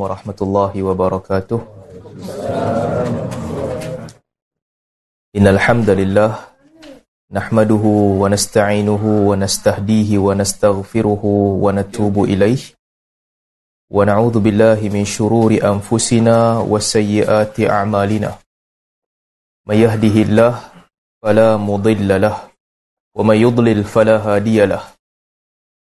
warahmatullahi wabarakatuh. Innal hamdalillah nahmaduhu wa nasta'inuhu wa nastahdihi wa nastaghfiruhu wa natubu ilayh. Wa na'udzu billahi min shururi anfusina wa sayyiati a'malina. May yahdihillahu fala mudilla lahu wa may yudlil fala hadiya lahu.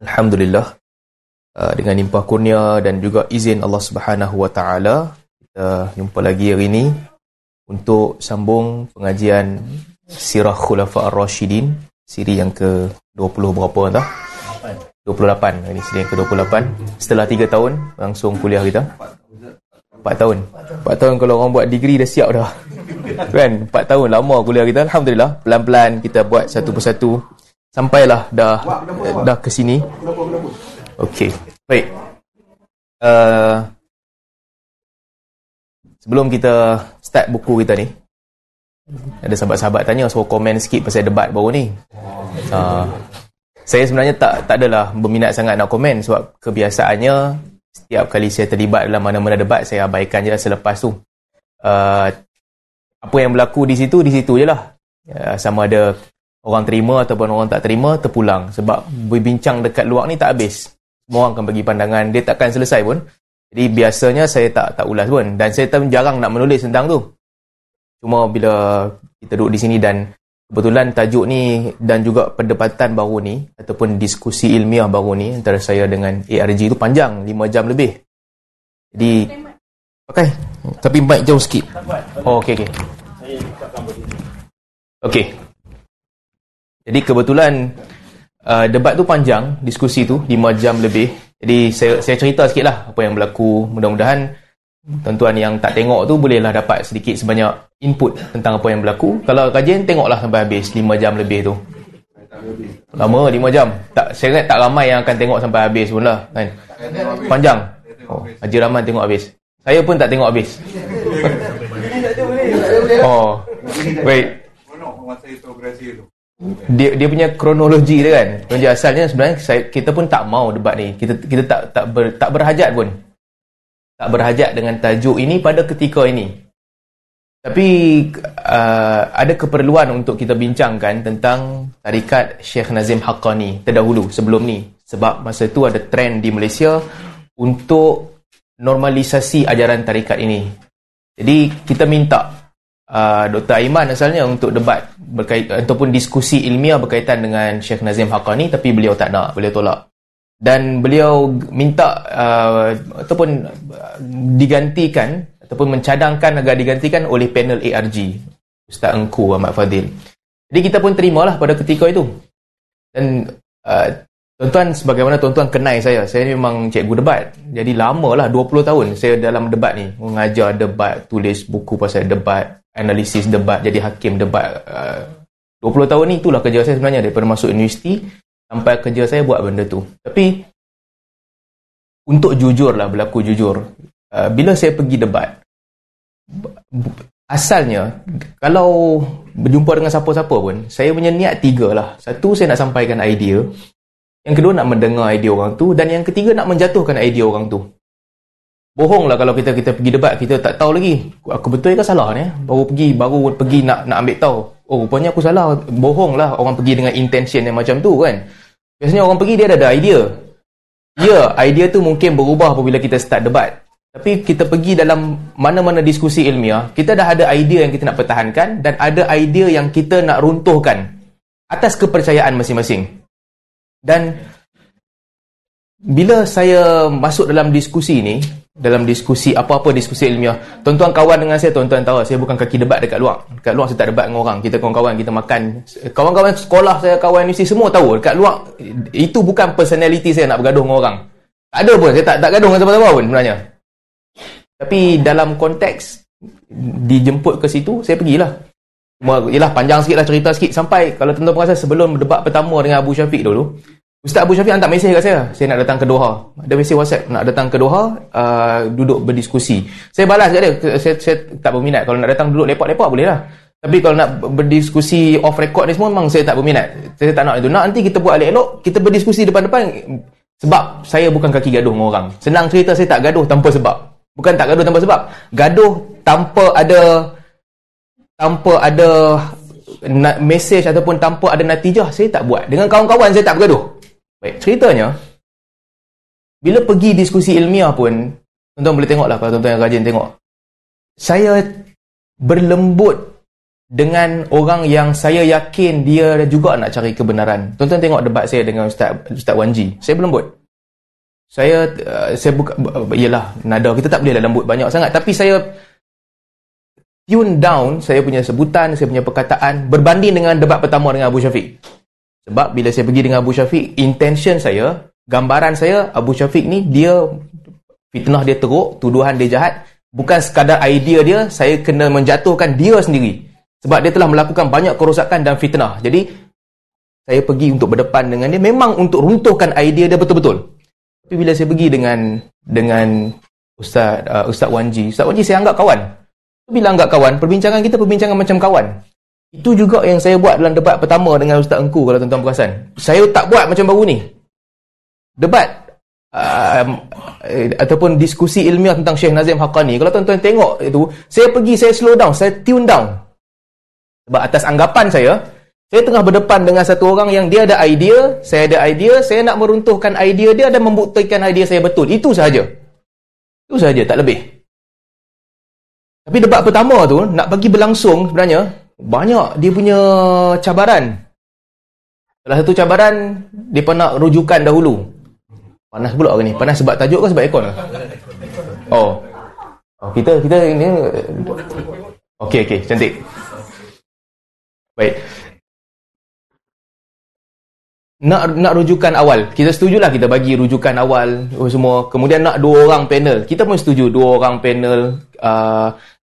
Alhamdulillah uh, dengan limpah kurnia dan juga izin Allah Subhanahu Wa Taala kita jumpa lagi hari ini untuk sambung pengajian Sirah Khulafa Ar-Rashidin siri yang ke-20 berapa entah? 28 ini siri yang ke-28 setelah 3 tahun langsung kuliah kita. 4 tahun. 4 tahun kalau orang buat degree dah siap dah. Kan? 4 tahun lama kuliah kita. Alhamdulillah. Pelan-pelan kita buat satu persatu sampailah dah dah ke sini. Okey. Baik. Uh, sebelum kita start buku kita ni ada sahabat-sahabat tanya suruh komen sikit pasal debat baru ni. Uh, saya sebenarnya tak tak adalah berminat sangat nak komen sebab kebiasaannya setiap kali saya terlibat dalam mana-mana debat saya abaikan je lah selepas tu. Uh, apa yang berlaku di situ di situ je lah. Uh, sama ada orang terima ataupun orang tak terima terpulang. Sebab berbincang dekat luar ni tak habis. Semua orang akan bagi pandangan. Dia takkan selesai pun. Jadi biasanya saya tak tak ulas pun. Dan saya tak jarang nak menulis tentang tu. Cuma bila kita duduk di sini dan kebetulan tajuk ni dan juga perdebatan baru ni ataupun diskusi ilmiah baru ni antara saya dengan ARG tu panjang 5 jam lebih. Jadi pakai. Tapi mic jauh sikit. Oh okey okey. Okey jadi kebetulan uh, debat tu panjang, diskusi tu 5 jam lebih. Jadi saya saya cerita sikitlah apa yang berlaku. Mudah-mudahan tuan-tuan yang tak tengok tu bolehlah dapat sedikit sebanyak input tentang apa yang berlaku. Kalau kajian tengoklah sampai habis 5 jam lebih tu. Lama 5 jam. Tak saya ingat tak ramai yang akan tengok sampai habis pun lah kan. Panjang. Oh, Haji Rahman tengok habis. Saya pun tak tengok habis. oh. Baik. Masa itu tu dia dia punya kronologi dia kan. Kronologi asalnya sebenarnya saya, kita pun tak mau debat ni. Kita kita tak tak ber, tak berhajat pun. Tak berhajat dengan tajuk ini pada ketika ini. Tapi uh, ada keperluan untuk kita bincangkan tentang tarikat Syekh Nazim Haqqani terdahulu sebelum ni. Sebab masa itu ada trend di Malaysia untuk normalisasi ajaran tarikat ini. Jadi kita minta uh, Dr. Aiman asalnya untuk debat berkait ataupun diskusi ilmiah berkaitan dengan Sheikh Nazim Haqqani tapi beliau tak nak, beliau tolak. Dan beliau minta uh, ataupun digantikan ataupun mencadangkan agar digantikan oleh panel ARG Ustaz Engku Ahmad Fadil. Jadi kita pun terimalah pada ketika itu. Dan uh, tuan-tuan sebagaimana tuan-tuan kenal saya, saya memang cikgu debat. Jadi lamalah 20 tahun saya dalam debat ni, mengajar debat, tulis buku pasal debat, analisis debat, jadi hakim debat. Uh, 20 tahun ni itulah kerja saya sebenarnya daripada masuk universiti sampai kerja saya buat benda tu. Tapi untuk jujur lah, berlaku jujur. Uh, bila saya pergi debat, asalnya kalau berjumpa dengan siapa-siapa pun, saya punya niat tiga lah. Satu, saya nak sampaikan idea. Yang kedua, nak mendengar idea orang tu. Dan yang ketiga, nak menjatuhkan idea orang tu. Bohong lah kalau kita kita pergi debat kita tak tahu lagi. Aku betul ke salah ni? Baru pergi baru pergi nak nak ambil tahu. Oh rupanya aku salah. Bohong lah orang pergi dengan intention yang macam tu kan? Biasanya orang pergi dia ada, ada idea. Ya idea tu mungkin berubah apabila kita start debat. Tapi kita pergi dalam mana-mana diskusi ilmiah kita dah ada idea yang kita nak pertahankan dan ada idea yang kita nak runtuhkan atas kepercayaan masing-masing dan bila saya masuk dalam diskusi ni dalam diskusi apa-apa diskusi ilmiah. Tuan-tuan kawan dengan saya, tuan-tuan tahu saya bukan kaki debat dekat luar. Dekat luar saya tak debat dengan orang. Kita kawan-kawan, kita makan. Kawan-kawan sekolah saya, kawan universiti semua tahu. Dekat luar itu bukan personality saya nak bergaduh dengan orang. Tak ada pun, saya tak tak gaduh dengan siapa-siapa pun sebenarnya. Tapi dalam konteks dijemput ke situ, saya pergilah. Yalah panjang sikit lah cerita sikit. Sampai kalau tuan-tuan perasan sebelum debat pertama dengan Abu Syafiq dulu Ustaz Abu Syafiq hantar mesej kat saya. Saya nak datang ke Doha. Ada mesej whatsapp nak datang ke Doha uh, duduk berdiskusi. Saya balas kat dia. Saya, saya tak berminat. Kalau nak datang duduk lepak-lepak boleh lah. Tapi kalau nak berdiskusi off record ni semua memang saya tak berminat. Saya tak nak itu. Nak nanti kita buat elok-elok kita berdiskusi depan-depan sebab saya bukan kaki gaduh dengan orang. Senang cerita saya tak gaduh tanpa sebab. Bukan tak gaduh tanpa sebab. Gaduh tanpa ada tanpa ada mesej ataupun tanpa ada natijah saya tak buat. Dengan kawan-kawan saya tak bergaduh. Baik ceritanya bila pergi diskusi ilmiah pun tuan-tuan boleh tengok lah kalau tuan-tuan yang rajin tengok. Saya berlembut dengan orang yang saya yakin dia juga nak cari kebenaran. Tuan-tuan tengok debat saya dengan Ustaz, Ustaz Wanji. Saya berlembut. Saya uh, saya buka ialah nada kita tak boleh lah lembut banyak sangat. Tapi saya tune down saya punya sebutan, saya punya perkataan berbanding dengan debat pertama dengan Abu Syafiq. Sebab bila saya pergi dengan Abu Syafiq, intention saya, gambaran saya, Abu Syafiq ni dia fitnah dia teruk, tuduhan dia jahat. Bukan sekadar idea dia, saya kena menjatuhkan dia sendiri. Sebab dia telah melakukan banyak kerosakan dan fitnah. Jadi, saya pergi untuk berdepan dengan dia, memang untuk runtuhkan idea dia betul-betul. Tapi bila saya pergi dengan dengan Ustaz, uh, Ustaz Wanji, Ustaz Wanji saya anggap kawan bilang kat kawan, perbincangan kita perbincangan macam kawan. Itu juga yang saya buat dalam debat pertama dengan Ustaz Engku kalau tuan-tuan perasan. Saya tak buat macam baru ni. Debat uh, ataupun diskusi ilmiah tentang Syekh Nazim Haqqani. Kalau tuan-tuan tengok itu, saya pergi, saya slow down, saya tune down. Sebab atas anggapan saya, saya tengah berdepan dengan satu orang yang dia ada idea, saya ada idea, saya nak meruntuhkan idea dia dan membuktikan idea saya betul. Itu sahaja. Itu sahaja, tak lebih. Tapi debat pertama tu nak bagi berlangsung sebenarnya banyak dia punya cabaran. Salah satu cabaran dia nak rujukan dahulu. Panas pula hari ni. Panas sebab tajuk ke sebab aircon ke? Oh. oh. kita kita ini Okey okey cantik. Baik. Nak nak rujukan awal. Kita setujulah kita bagi rujukan awal semua. Kemudian nak dua orang panel. Kita pun setuju dua orang panel uh,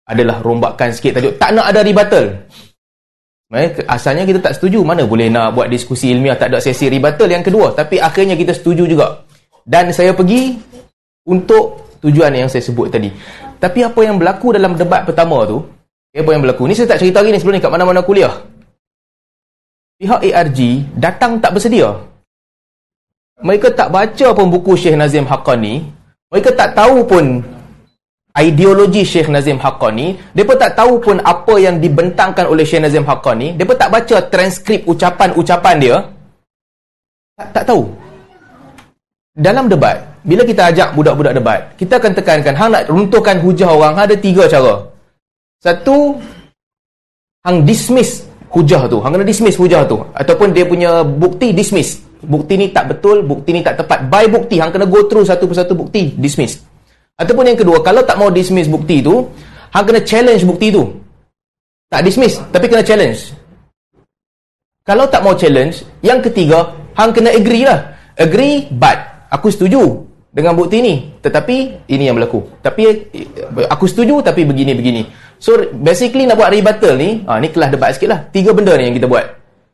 adalah rombakan sikit tajuk tak nak ada rebuttal. Eh, asalnya kita tak setuju mana boleh nak buat diskusi ilmiah tak ada sesi rebuttal yang kedua. Tapi akhirnya kita setuju juga. Dan saya pergi untuk tujuan yang saya sebut tadi. Tapi apa yang berlaku dalam debat pertama tu apa yang berlaku? Ni saya tak cerita lagi ni sebelum ni kat mana-mana kuliah. Pihak ARG datang tak bersedia. Mereka tak baca pun buku Syekh Nazim Haqqani. Mereka tak tahu pun ideologi Syekh Nazim Haqqani, mereka tak tahu pun apa yang dibentangkan oleh Syekh Nazim Haqqani, mereka tak baca transkrip ucapan-ucapan dia, tak, tak tahu. Dalam debat, bila kita ajak budak-budak debat, kita akan tekankan, hang nak runtuhkan hujah orang, ada tiga cara. Satu, hang dismiss hujah tu, hang kena dismiss hujah tu. Ataupun dia punya bukti, dismiss. Bukti ni tak betul, bukti ni tak tepat. By bukti, hang kena go through satu persatu bukti, dismiss. Ataupun yang kedua, kalau tak mau dismiss bukti itu, hang kena challenge bukti itu. Tak dismiss, tapi kena challenge. Kalau tak mau challenge, yang ketiga, hang kena agree lah. Agree, but aku setuju dengan bukti ini. Tetapi, ini yang berlaku. Tapi, aku setuju tapi begini-begini. So, basically nak buat rebuttal ni, ha, ni kelas debat sikit lah. Tiga benda ni yang kita buat.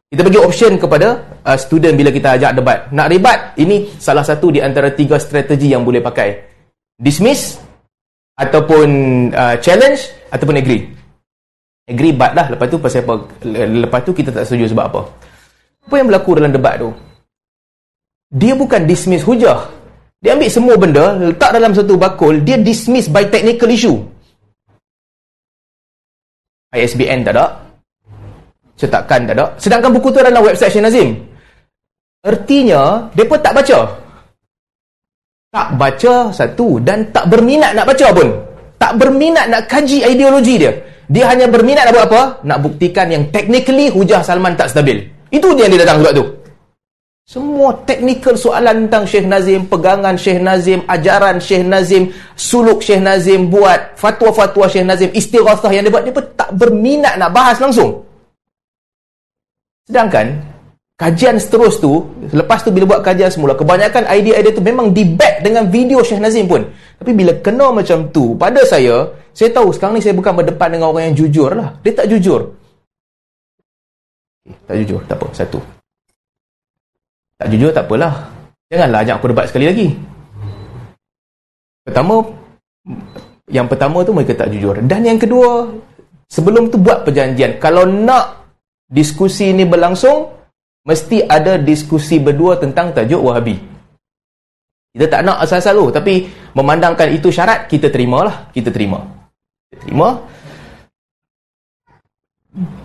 Kita bagi option kepada uh, student bila kita ajak debat. Nak rebat, ini salah satu di antara tiga strategi yang boleh pakai dismiss ataupun uh, challenge ataupun agree? Agree but lah. Lepas tu pasal apa lepas tu kita tak setuju sebab apa? Apa yang berlaku dalam debat tu? Dia bukan dismiss hujah. Dia ambil semua benda letak dalam satu bakul dia dismiss by technical issue. ISBN tak ada. Cetakan tak ada. Sedangkan buku tu adalah website Syed Nazim. Ertinya pun tak baca tak baca satu dan tak berminat nak baca pun. Tak berminat nak kaji ideologi dia. Dia hanya berminat nak buat apa? Nak buktikan yang technically hujah Salman tak stabil. Itu dia yang dia datang sebab tu. Semua technical soalan tentang Syekh Nazim pegangan Syekh Nazim ajaran Syekh Nazim suluk Syekh Nazim buat fatwa-fatwa Syekh Nazim istighathah yang dia buat dia pun tak berminat nak bahas langsung. Sedangkan kajian seterus tu lepas tu bila buat kajian semula kebanyakan idea-idea tu memang di back dengan video Syekh Nazim pun Tapi bila kena macam tu, pada saya, saya tahu sekarang ni saya bukan berdepan dengan orang yang jujur lah. Dia tak jujur. Okay, tak jujur, tak apa. Satu. Tak jujur, tak apalah. Janganlah ajak aku debat sekali lagi. Pertama, yang pertama tu mereka tak jujur. Dan yang kedua, sebelum tu buat perjanjian. Kalau nak diskusi ini berlangsung, mesti ada diskusi berdua tentang tajuk Wahabi. Kita tak nak asal-asal tu. Tapi memandangkan itu syarat, kita terimalah. Kita terima. Kita terima.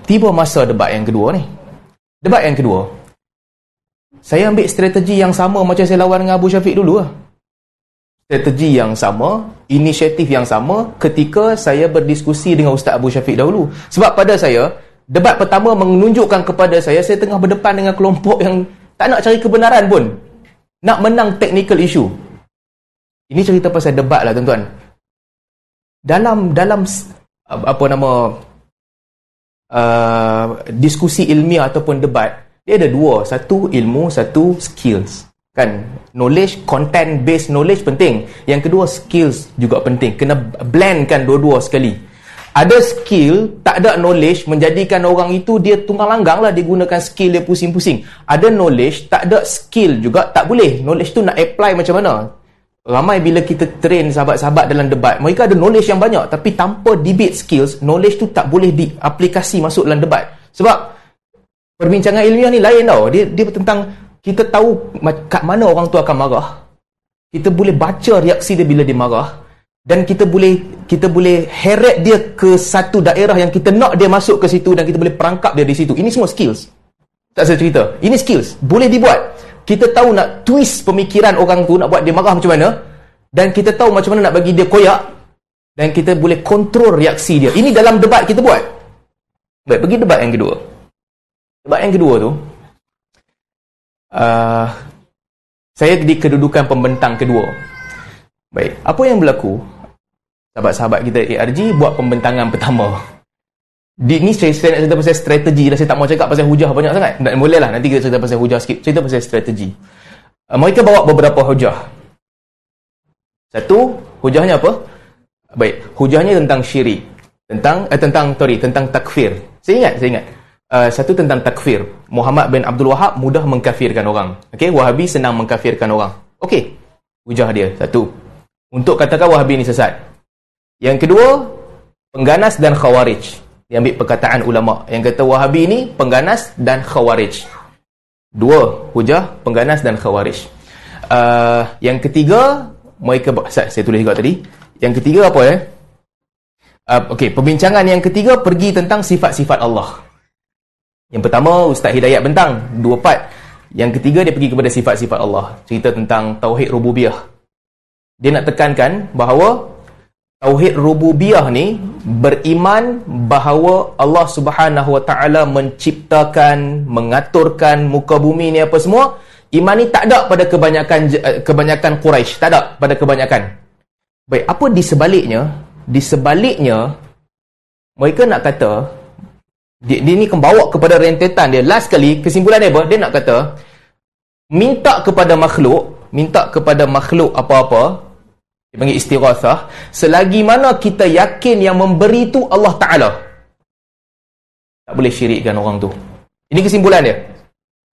Tiba masa debat yang kedua ni. Debat yang kedua. Saya ambil strategi yang sama macam saya lawan dengan Abu Syafiq dulu lah strategi yang sama, inisiatif yang sama ketika saya berdiskusi dengan Ustaz Abu Syafiq dahulu. Sebab pada saya, debat pertama menunjukkan kepada saya, saya tengah berdepan dengan kelompok yang tak nak cari kebenaran pun. Nak menang technical issue. Ini cerita pasal debat lah tuan-tuan. Dalam, dalam apa nama, uh, diskusi ilmiah ataupun debat, dia ada dua. Satu ilmu, satu skills. Kan? Knowledge, content based knowledge penting. Yang kedua, skills juga penting. Kena blendkan dua-dua sekali. Ada skill, tak ada knowledge, menjadikan orang itu dia tunggang langgang lah dia gunakan skill dia pusing-pusing. Ada knowledge, tak ada skill juga, tak boleh. Knowledge tu nak apply macam mana? Ramai bila kita train sahabat-sahabat dalam debat, mereka ada knowledge yang banyak. Tapi tanpa debate skills, knowledge tu tak boleh diaplikasi masuk dalam debat. Sebab perbincangan ilmiah ni lain tau. Dia, dia tentang kita tahu kat mana orang tu akan marah kita boleh baca reaksi dia bila dia marah dan kita boleh kita boleh heret dia ke satu daerah yang kita nak dia masuk ke situ dan kita boleh perangkap dia di situ. Ini semua skills. Tak saya cerita. Ini skills. Boleh dibuat. Kita tahu nak twist pemikiran orang tu nak buat dia marah macam mana. Dan kita tahu macam mana nak bagi dia koyak. Dan kita boleh kontrol reaksi dia. Ini dalam debat kita buat. Baik pergi debat yang kedua. Debat yang kedua tu uh, saya di kedudukan pembentang kedua. Baik, apa yang berlaku? Sahabat-sahabat kita ARG buat pembentangan pertama. Di ni saya, saya nak cerita pasal strategi dah saya tak mau cakap pasal hujah banyak sangat. Tak boleh lah nanti kita cerita pasal hujah sikit. Cerita pasal strategi. Uh, mereka bawa beberapa hujah. Satu, hujahnya apa? Baik, hujahnya tentang syirik. Tentang eh, tentang sorry, tentang takfir. Saya ingat, saya ingat. Uh, satu tentang takfir. Muhammad bin Abdul Wahab mudah mengkafirkan orang. Okey, Wahabi senang mengkafirkan orang. Okey. Hujah dia satu. Untuk katakan Wahabi ini sesat. Yang kedua, pengganas dan khawarij. Dia ambil perkataan ulama yang kata Wahabi ini pengganas dan khawarij. Dua hujah pengganas dan khawarij. Uh, yang ketiga, mereka saya, saya tulis juga tadi. Yang ketiga apa ya? Uh, Okey, perbincangan yang ketiga pergi tentang sifat-sifat Allah. Yang pertama Ustaz Hidayat bentang dua part. Yang ketiga dia pergi kepada sifat-sifat Allah. Cerita tentang tauhid rububiyah. Dia nak tekankan bahawa tauhid rububiyah ni beriman bahawa Allah Subhanahu Wa Taala menciptakan, mengaturkan muka bumi ni apa semua. Iman ni tak ada pada kebanyakan eh, kebanyakan Quraisy, tak ada pada kebanyakan. Baik, apa di sebaliknya? Di sebaliknya mereka nak kata dia, dia ni bawa kepada rentetan dia last kali kesimpulan dia apa dia nak kata minta kepada makhluk minta kepada makhluk apa-apa panggil istirasah selagi mana kita yakin yang memberi tu Allah Ta'ala. Tak boleh syirikkan orang tu. Ini kesimpulan dia.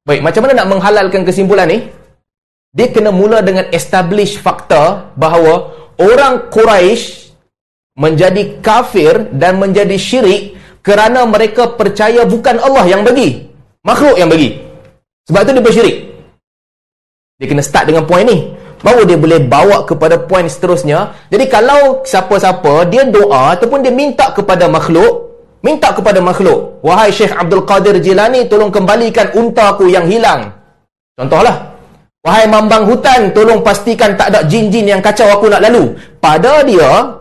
Baik macam mana nak menghalalkan kesimpulan ni? Dia kena mula dengan establish fakta bahawa orang Quraisy menjadi kafir dan menjadi syirik kerana mereka percaya bukan Allah yang bagi makhluk yang bagi. Sebab tu dia bersyirik. Dia kena start dengan poin ni baru dia boleh bawa kepada poin seterusnya jadi kalau siapa-siapa dia doa ataupun dia minta kepada makhluk minta kepada makhluk wahai Syekh Abdul Qadir Jilani tolong kembalikan unta aku yang hilang contohlah wahai mambang hutan tolong pastikan tak ada jin-jin yang kacau aku nak lalu pada dia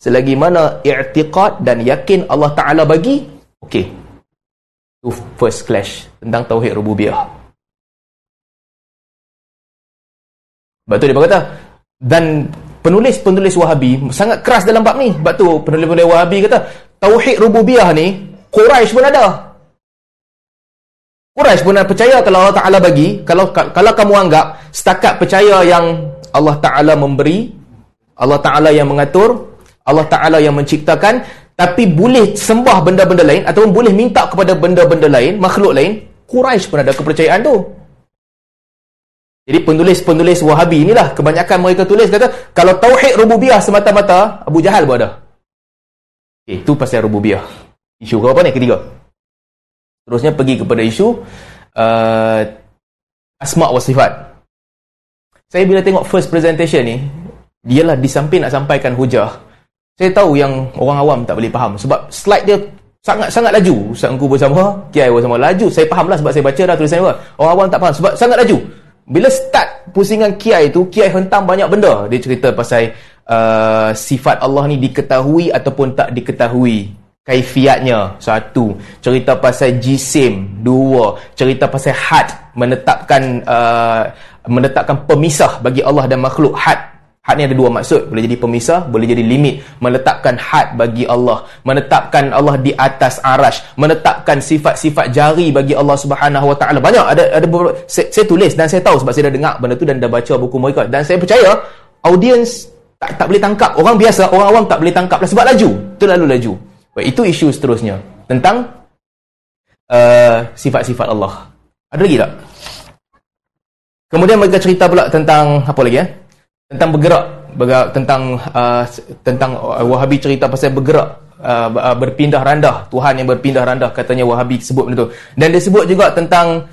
Selagi mana i'tiqad dan yakin Allah Ta'ala bagi, okey. Itu first clash tentang Tauhid Rububiyah. Sebab tu dia berkata, dan penulis-penulis Wahabi sangat keras dalam bab ni. Sebab tu penulis-penulis Wahabi kata, Tauhid Rububiyah ni, Quraisy pun ada. Quraisy pun percaya kalau Allah Ta'ala bagi, kalau kalau kamu anggap setakat percaya yang Allah Ta'ala memberi, Allah Ta'ala yang mengatur, Allah Ta'ala yang menciptakan, tapi boleh sembah benda-benda lain, ataupun boleh minta kepada benda-benda lain, makhluk lain, Quraisy pun ada kepercayaan tu. Jadi penulis-penulis Wahabi inilah, kebanyakan mereka tulis, kata, kalau Tauhid Rububiyah semata-mata, Abu Jahal pun ada. Okay, itu pasal Rububiyah. Isu ke apa ni? Ketiga. Terusnya pergi kepada isu uh, Asma' wa Sifat. Saya bila tengok first presentation ni, dialah di samping nak sampaikan hujah. Saya tahu yang orang awam tak boleh faham sebab slide dia sangat-sangat laju. Ustaz Engku bersama, Kiai bersama laju. Saya faham lah sebab saya baca dah tulisan dia. Orang awam tak faham sebab sangat laju. Bila start pusingan Kiai tu, Kiai hentam banyak benda. Dia cerita pasal uh, sifat Allah ni diketahui ataupun tak diketahui. Kaifiatnya, satu. Cerita pasal jisim, dua. Cerita pasal had, menetapkan uh, menetapkan pemisah bagi Allah dan makhluk. Had, Had ni ada dua maksud. Boleh jadi pemisah, boleh jadi limit. Meletakkan had bagi Allah. Menetapkan Allah di atas arash. Menetapkan sifat-sifat jari bagi Allah subhanahu wa ta'ala. Banyak. Ada, ada. Saya, saya, tulis dan saya tahu sebab saya dah dengar benda tu dan dah baca buku mereka. Dan saya percaya, audience tak, tak boleh tangkap. Orang biasa, orang awam tak boleh tangkap. Sebab laju. Terlalu laju. Baik, itu isu seterusnya. Tentang uh, sifat-sifat Allah. Ada lagi tak? Kemudian mereka cerita pula tentang apa lagi ya? Eh? Tentang bergerak, bergerak tentang uh, tentang uh, Wahabi cerita pasal bergerak uh, uh, berpindah randah. Tuhan yang berpindah randah katanya Wahabi sebut benda tu. Dan dia sebut juga tentang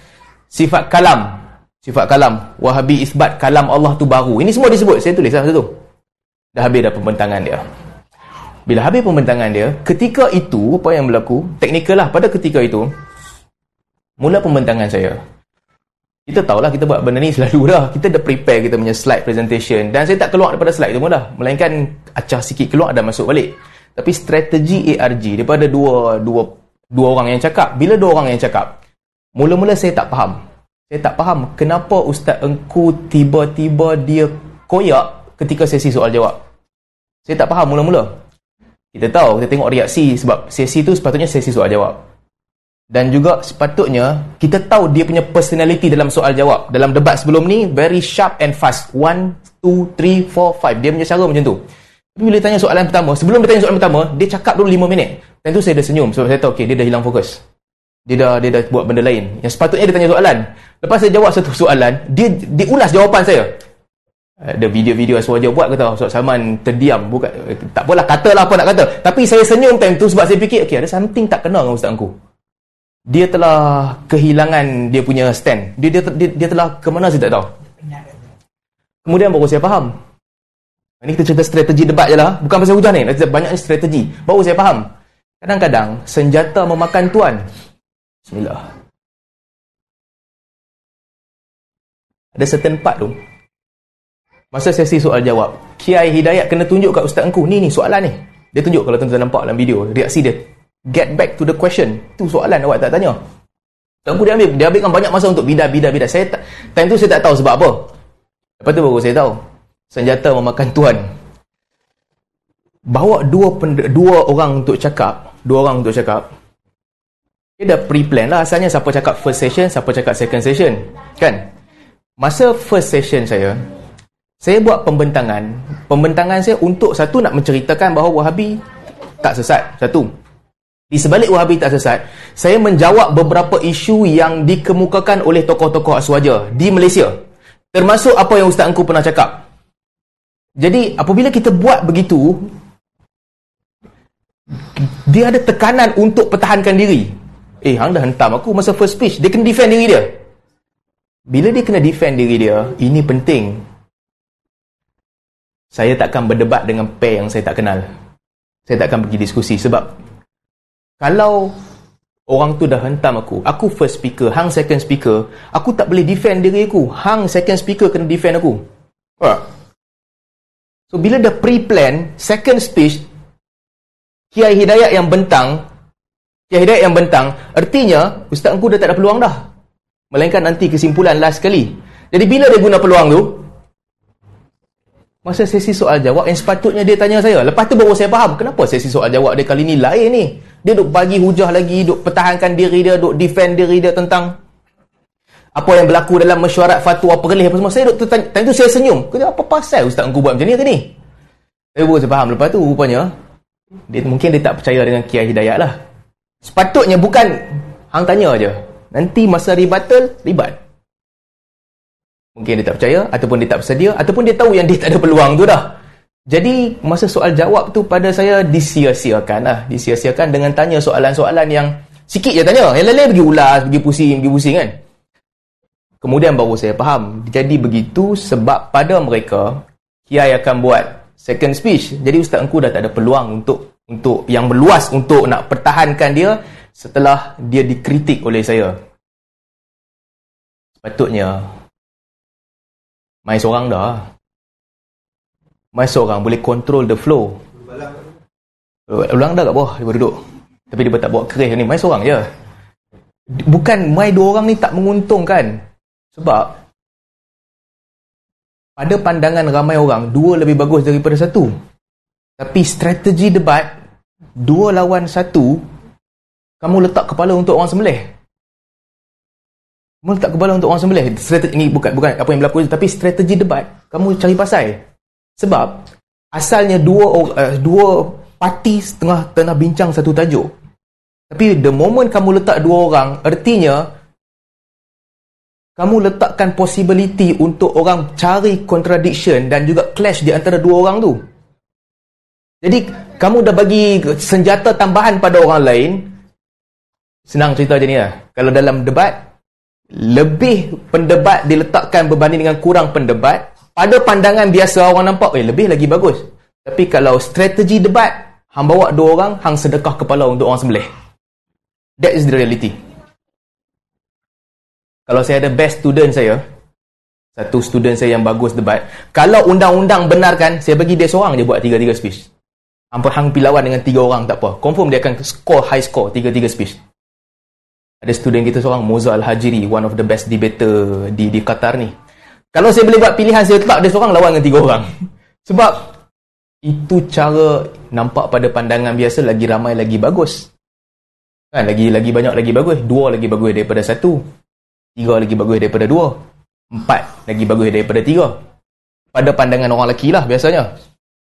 sifat kalam. Sifat kalam. Wahabi isbat kalam Allah tu baru. Ini semua disebut. Saya tulis lah tu. Dah habis dah pembentangan dia. Bila habis pembentangan dia ketika itu apa yang berlaku? Teknikal lah. Pada ketika itu mula pembentangan saya kita tahulah kita buat benda ni selalu dah. Kita dah prepare kita punya slide presentation. Dan saya tak keluar daripada slide tu pun dah. Melainkan acah sikit keluar dan masuk balik. Tapi strategi ARG daripada dua dua dua orang yang cakap. Bila dua orang yang cakap, mula-mula saya tak faham. Saya tak faham kenapa Ustaz Engku tiba-tiba dia koyak ketika sesi soal jawab. Saya tak faham mula-mula. Kita tahu, kita tengok reaksi sebab sesi tu sepatutnya sesi soal jawab dan juga sepatutnya kita tahu dia punya personality dalam soal jawab. Dalam debat sebelum ni very sharp and fast. 1, 2, 3, 4, 5 dia punya cara macam tu. Tapi bila tanya soalan pertama sebelum dia tanya soalan pertama dia cakap dulu 5 minit. Dan tu saya dah senyum sebab saya tahu okay, dia dah hilang fokus. Dia dah dia dah buat benda lain. Yang sepatutnya dia tanya soalan. Lepas saya jawab satu soalan dia dia ulas jawapan saya. Ada video-video Aswar buat kata Ustaz Salman terdiam. Bukan tak apalah katalah apa nak kata. Tapi saya senyum time tu sebab saya fikir okay, ada something tak kena dengan Ustaz Angku dia telah kehilangan dia punya stand. Dia dia dia, dia telah ke mana saya tak tahu. Kemudian baru saya faham. Ini kita cerita strategi debat je lah. Bukan pasal hujan ni. Banyak strategi. Baru saya faham. Kadang-kadang senjata memakan tuan. Bismillah. Ada certain part tu. Masa sesi soal jawab. Kiai Hidayat kena tunjuk kat Ustaz Engku. Ni ni soalan ni. Dia tunjuk kalau tuan-tuan nampak dalam video. Reaksi dia get back to the question. Tu soalan awak tak tanya. Tengku dia ambil, dia ambilkan banyak masa untuk bidah, bidah, bidah. Saya tak, time tu saya tak tahu sebab apa. Lepas tu baru saya tahu. Senjata memakan tuan. Bawa dua dua orang untuk cakap, dua orang untuk cakap. Dia dah pre-plan lah asalnya siapa cakap first session, siapa cakap second session. Kan? Masa first session saya, saya buat pembentangan. Pembentangan saya untuk satu nak menceritakan bahawa Wahabi tak sesat. Satu. Di sebalik Wahabi tak sesat, saya menjawab beberapa isu yang dikemukakan oleh tokoh-tokoh aswaja di Malaysia. Termasuk apa yang Ustaz Engku pernah cakap. Jadi, apabila kita buat begitu, dia ada tekanan untuk pertahankan diri. Eh, hang dah hentam aku masa first speech. Dia kena defend diri dia. Bila dia kena defend diri dia, ini penting. Saya takkan berdebat dengan pair yang saya tak kenal. Saya takkan pergi diskusi sebab kalau orang tu dah hentam aku, aku first speaker, hang second speaker, aku tak boleh defend diri aku. Hang second speaker kena defend aku. Ha. So bila dah pre-plan second speech Kiai Hidayat yang bentang, Kiai Hidayat yang bentang, artinya ustaz aku dah tak ada peluang dah. Melainkan nanti kesimpulan last sekali. Jadi bila dia guna peluang tu, masa sesi soal jawab yang sepatutnya dia tanya saya. Lepas tu baru saya faham kenapa sesi soal jawab dia kali ni lain ni. Dia duk bagi hujah lagi, duk pertahankan diri dia, duk defend diri dia tentang apa yang berlaku dalam mesyuarat fatwa perlih apa semua. Saya duk tanya, tanya tu saya senyum. Kata apa pasal ustaz engkau buat macam ni ke ni? Tapi baru saya faham lepas tu rupanya dia, mungkin dia tak percaya dengan Kiai Hidayat lah. Sepatutnya bukan hang tanya aja. Nanti masa rebuttal, ribat. Mungkin dia tak percaya ataupun dia tak bersedia ataupun dia tahu yang dia tak ada peluang tu dah. Jadi masa soal jawab tu pada saya disia-siakan lah. Disia-siakan dengan tanya soalan-soalan yang sikit je tanya. Yang lain-lain pergi ulas, pergi pusing, pergi pusing kan. Kemudian baru saya faham. Jadi begitu sebab pada mereka, Kiai akan buat second speech. Jadi Ustaz Engku dah tak ada peluang untuk untuk yang meluas untuk nak pertahankan dia setelah dia dikritik oleh saya. Sepatutnya main seorang dah. Mai seorang boleh control the flow. Ulang dah kat bawah dia duduk. Tapi dia tak bawa kerih ni. Mai seorang je. Bukan mai dua orang ni tak menguntungkan. Sebab pada pandangan ramai orang, dua lebih bagus daripada satu. Tapi strategi debat, dua lawan satu, kamu letak kepala untuk orang sembelih. Kamu letak kepala untuk orang sembelih. Strategi, ini bukan bukan apa yang berlaku, tapi strategi debat, kamu cari pasal. Sebab asalnya dua uh, dua parti tengah tengah bincang satu tajuk. Tapi the moment kamu letak dua orang, artinya kamu letakkan possibility untuk orang cari contradiction dan juga clash di antara dua orang tu. Jadi kamu dah bagi senjata tambahan pada orang lain. Senang cerita je ni lah. Kalau dalam debat, lebih pendebat diletakkan berbanding dengan kurang pendebat, pada pandangan biasa orang nampak eh lebih lagi bagus. Tapi kalau strategi debat hang bawa dua orang hang sedekah kepala untuk orang sembelih. That is the reality. Kalau saya ada best student saya satu student saya yang bagus debat kalau undang-undang benarkan saya bagi dia seorang je buat tiga-tiga speech. Hampir hang pilawan dengan tiga orang tak apa. Confirm dia akan score high score tiga-tiga speech ada student kita seorang Moza Al-Hajiri one of the best debater di di Qatar ni kalau saya boleh buat pilihan, saya tetap dia seorang lawan dengan tiga orang. Sebab itu cara nampak pada pandangan biasa lagi ramai lagi bagus. Kan lagi lagi banyak lagi bagus, dua lagi bagus daripada satu. Tiga lagi bagus daripada dua. Empat lagi bagus daripada tiga. Pada pandangan orang lelaki lah biasanya.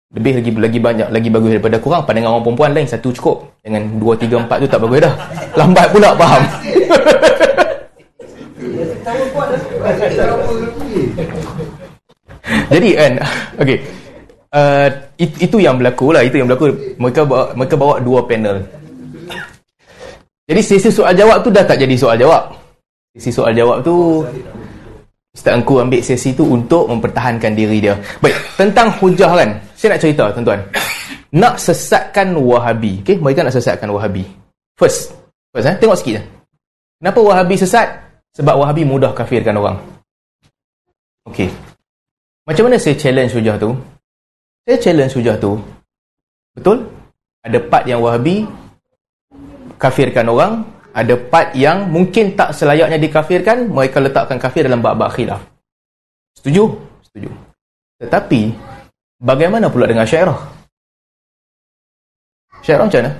Lebih lagi lagi banyak lagi bagus daripada kurang. Pandangan orang perempuan lain satu cukup. Dengan dua, tiga, empat tu tak bagus dah. Lambat pula faham. Jadi kan, okey. Uh, it, itu yang berlaku lah, itu yang berlaku. Mereka bawa, mereka bawa dua panel. Jadi sesi soal jawab tu dah tak jadi soal jawab. Sesi soal jawab tu Ustaz Engku ambil sesi tu untuk mempertahankan diri dia. Baik, tentang hujah kan. Saya nak cerita tuan-tuan. Nak sesatkan Wahabi. Okey, mereka nak sesatkan Wahabi. First. First eh, tengok sikit je. Kenapa Wahabi sesat? Sebab Wahabi mudah kafirkan orang. Okey. Macam mana saya challenge hujah tu? Saya challenge hujah tu. Betul? Ada part yang Wahabi kafirkan orang, ada part yang mungkin tak selayaknya dikafirkan, mereka letakkan kafir dalam bab-bab khilaf. Setuju? Setuju. Tetapi bagaimana pula dengan Syairah? Syairah macam mana?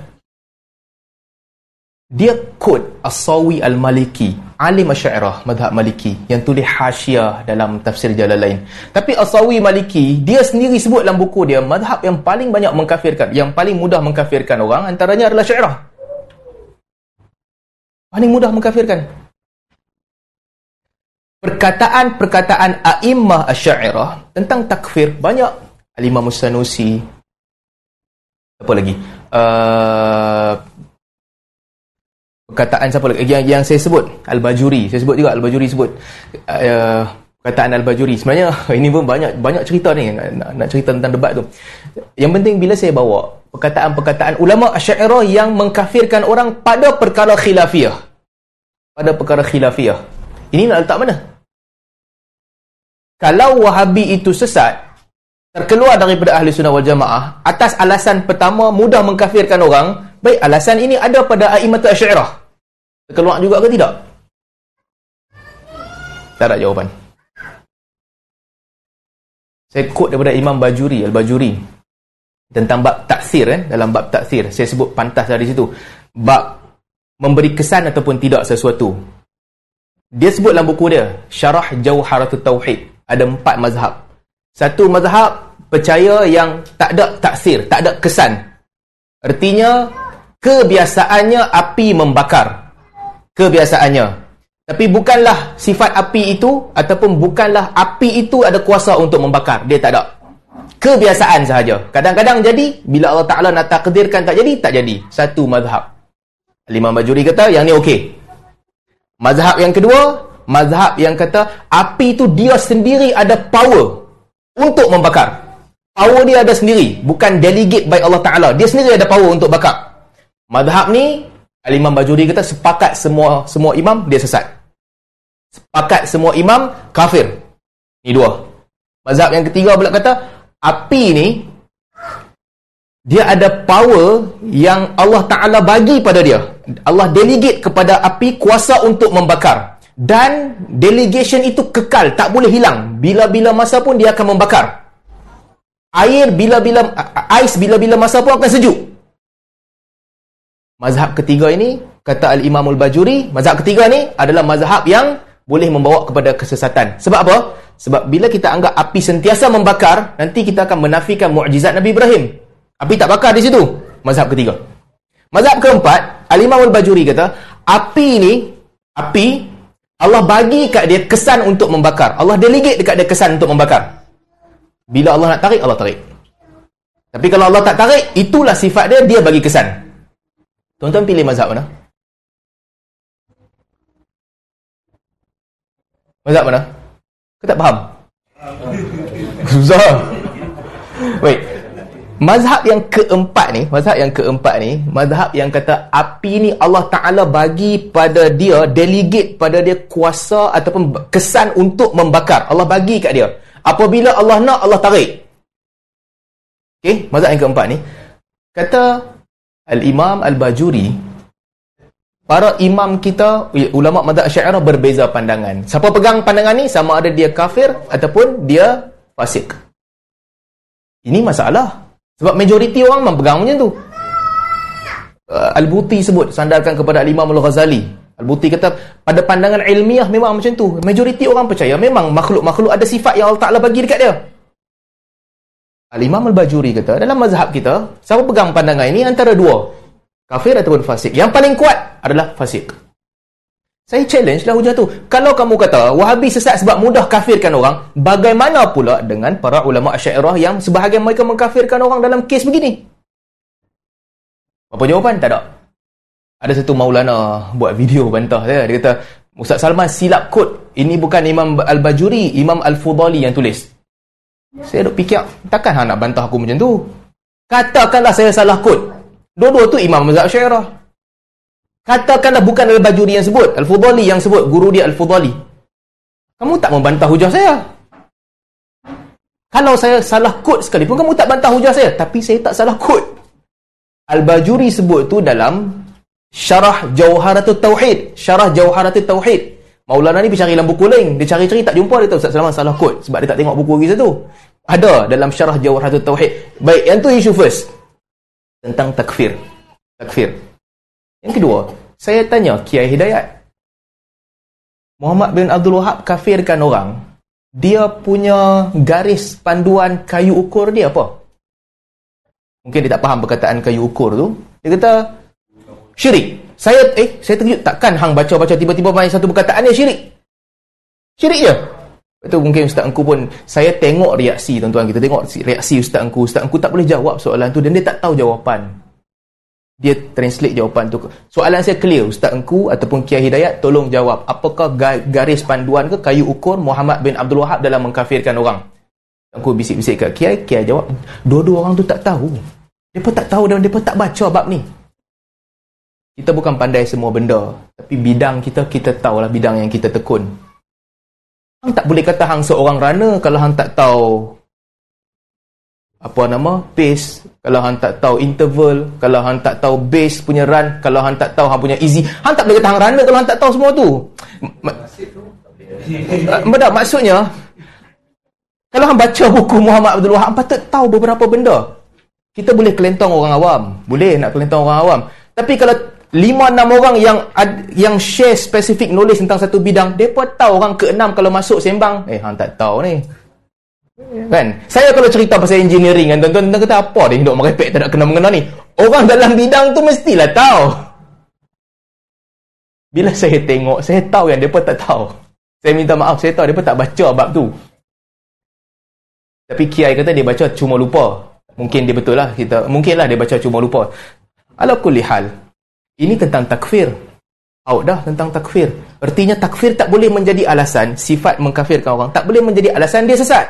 Dia quote As-Sawi Al-Maliki, alim Asy'ariyah madhab Maliki yang tulis hasyiah dalam tafsir Jalalain. Tapi As-Sawi Maliki, dia sendiri sebut dalam buku dia madhab yang paling banyak mengkafirkan, yang paling mudah mengkafirkan orang antaranya adalah Syairah. Paling mudah mengkafirkan. Perkataan-perkataan a'immah Asy'ariyah tentang takfir banyak. Al-Imam Sanusi. Apa lagi? Uh, perkataan siapa lagi? Yang, yang saya sebut Al-Bajuri. Saya sebut juga Al-Bajuri sebut. Uh, perkataan Al-Bajuri. Sebenarnya ini pun banyak banyak cerita ni. Nak, nak cerita tentang debat tu. Yang penting bila saya bawa perkataan-perkataan ulama Asy'ariyah yang mengkafirkan orang pada perkara khilafiyah. Pada perkara khilafiyah. Ini nak letak mana? Kalau wahabi itu sesat terkeluar daripada ahli sunnah wal jamaah atas alasan pertama mudah mengkafirkan orang baik alasan ini ada pada a'imatu asy'ariyah Terkeluar juga ke tidak? Tak ada jawapan. Saya quote daripada Imam Bajuri, Al-Bajuri. Tentang bab taksir eh? dalam bab taksir. Saya sebut pantas dari situ. Bab memberi kesan ataupun tidak sesuatu. Dia sebut dalam buku dia, Syarah Jauharatul Tauhid. Ada empat mazhab. Satu mazhab percaya yang tak ada taksir, tak ada kesan. Artinya, kebiasaannya api membakar. Kebiasaannya. Tapi bukanlah sifat api itu, ataupun bukanlah api itu ada kuasa untuk membakar. Dia tak ada. Kebiasaan sahaja. Kadang-kadang jadi, bila Allah Ta'ala nak takdirkan tak jadi, tak jadi. Satu mazhab. Lima Bajuri kata, yang ni okey. Mazhab yang kedua, mazhab yang kata, api itu dia sendiri ada power untuk membakar. Power dia ada sendiri. Bukan delegate by Allah Ta'ala. Dia sendiri ada power untuk bakar. Madhab ni, Al-Imam Bajuri kata, sepakat semua semua imam, dia sesat. Sepakat semua imam, kafir. Ni dua. Mazhab yang ketiga pula kata, api ni, dia ada power yang Allah Ta'ala bagi pada dia. Allah delegate kepada api kuasa untuk membakar. Dan delegation itu kekal, tak boleh hilang. Bila-bila masa pun dia akan membakar air bila-bila ais bila-bila masa pun akan sejuk. Mazhab ketiga ini kata Al-Imam Al-Bajuri, mazhab ketiga ni adalah mazhab yang boleh membawa kepada kesesatan. Sebab apa? Sebab bila kita anggap api sentiasa membakar, nanti kita akan menafikan mukjizat Nabi Ibrahim. Api tak bakar di situ. Mazhab ketiga. Mazhab keempat, Al-Imam Al-Bajuri kata, api ni, api Allah bagi kat dia kesan untuk membakar. Allah delegate dekat dia kesan untuk membakar. Bila Allah nak tarik, Allah tarik. Tapi kalau Allah tak tarik, itulah sifat dia, dia bagi kesan. Tuan-tuan pilih mazhab mana? Mazhab mana? Kau tak faham? Susah. Wait. Mazhab yang keempat ni, mazhab yang keempat ni, mazhab yang kata api ni Allah Ta'ala bagi pada dia, delegate pada dia kuasa ataupun kesan untuk membakar. Allah bagi kat dia. Apabila Allah nak, Allah tarik. Okey, mazhab yang keempat ni. Kata Al-Imam Al-Bajuri, para imam kita, ulama mazhab syairah berbeza pandangan. Siapa pegang pandangan ni, sama ada dia kafir ataupun dia fasik. Ini masalah. Sebab majoriti orang memang pegang macam tu. Uh, Al-Buti sebut, sandarkan kepada Al-Imam Al-Ghazali. Al-Buti kata pada pandangan ilmiah memang macam tu. Majoriti orang percaya memang makhluk-makhluk ada sifat yang Allah Ta'ala bagi dekat dia. Al-Imam Al-Bajuri kata dalam mazhab kita, siapa pegang pandangan ini antara dua. Kafir ataupun fasik. Yang paling kuat adalah fasik. Saya challenge lah hujah tu. Kalau kamu kata Wahabi sesat sebab mudah kafirkan orang, bagaimana pula dengan para ulama Asy'ariyah yang sebahagian mereka mengkafirkan orang dalam kes begini? Apa jawapan? Tak ada. Ada satu maulana buat video bantah saya. Dia kata, Ustaz Salman silap kod. Ini bukan Imam Al-Bajuri, Imam Al-Fudali yang tulis. Saya duk fikir, takkan nak bantah aku macam tu? Katakanlah saya salah kod. Dua-dua tu Imam Mazhab Syairah. Katakanlah bukan Al-Bajuri yang sebut, Al-Fudali yang sebut, guru dia Al-Fudali. Kamu tak membantah hujah saya. Kalau saya salah kod sekalipun, kamu tak bantah hujah saya. Tapi saya tak salah kod. Al-Bajuri sebut tu dalam Syarah Jauharatul Tauhid. Syarah Jauharatul Tauhid. Maulana ni pergi cari dalam buku lain. Dia cari-cari tak jumpa. Dia tahu Ustaz Salaman salah kod. Sebab dia tak tengok buku lagi satu. Ada dalam Syarah Jauharatul Tauhid. Baik, yang tu isu first. Tentang takfir. Takfir. Yang kedua, saya tanya Kiai Hidayat. Muhammad bin Abdul Wahab kafirkan orang. Dia punya garis panduan kayu ukur dia apa? Mungkin dia tak faham perkataan kayu ukur tu. Dia kata, Syirik. Saya eh saya terkejut takkan hang baca-baca tiba-tiba main satu perkataan dia syirik. Syirik je. Itu mungkin Ustaz Engku pun saya tengok reaksi tuan-tuan kita tengok reaksi Ustaz Engku. Ustaz Engku tak boleh jawab soalan tu dan dia tak tahu jawapan. Dia translate jawapan tu. Soalan saya clear. Ustaz Engku ataupun Kiai Hidayat tolong jawab. Apakah garis panduan ke kayu ukur Muhammad bin Abdul Wahab dalam mengkafirkan orang? Engku bisik-bisik kat Kiai. Kiai jawab. Dua-dua orang tu tak tahu. Dia pun tak tahu dan dia pun tak baca bab ni. Kita bukan pandai semua benda. Tapi bidang kita, kita tahulah bidang yang kita tekun. Hang tak boleh kata hang seorang rana kalau hang tak tahu apa nama pace. Kalau hang tak tahu interval kalau hang tak tahu base punya run kalau hang tak tahu hang punya easy. Hang tak boleh kata hang rana kalau hang tak tahu semua tu. Mak maksudnya? Kalau hang baca buku Muhammad Abdul Wahab patut tahu beberapa benda. Kita boleh kelentong orang awam. Boleh nak kelentong orang awam. Tapi kalau lima enam orang yang ad, yang share specific knowledge tentang satu bidang depa tahu orang keenam kalau masuk sembang eh hang tak tahu ni Kan? Saya kalau cerita pasal engineering kan, tuan-tuan kata apa dia hidup merepek tak nak kena mengenal ni. Orang dalam bidang tu mestilah tahu. Bila saya tengok, saya tahu yang mereka tak tahu. Saya minta maaf, saya tahu mereka tak baca bab tu. Tapi Kiai kata dia baca cuma lupa. Mungkin dia betul lah. Kita, mungkinlah dia baca cuma lupa. Ala kulli hal. Ini tentang takfir. Out dah tentang takfir. Artinya takfir tak boleh menjadi alasan sifat mengkafirkan orang. Tak boleh menjadi alasan dia sesat.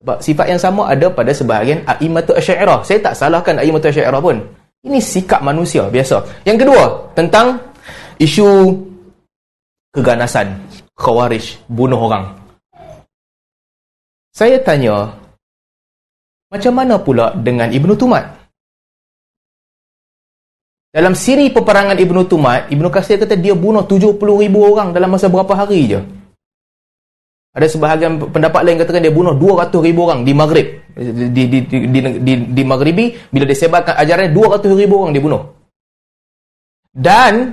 Sebab sifat yang sama ada pada sebahagian a'imatu asyairah. Saya tak salahkan a'imatu asyairah pun. Ini sikap manusia biasa. Yang kedua, tentang isu keganasan. Khawarij, bunuh orang. Saya tanya, macam mana pula dengan Ibnu Tumat? Dalam siri peperangan Ibnu Tumat, Ibnu Qasir kata dia bunuh 70 ribu orang dalam masa berapa hari je. Ada sebahagian pendapat lain katakan dia bunuh 200 ribu orang di Maghrib. Di, di, di, di, di, di Maghribi, bila disebarkan ajaran 200 ribu orang dibunuh. Dan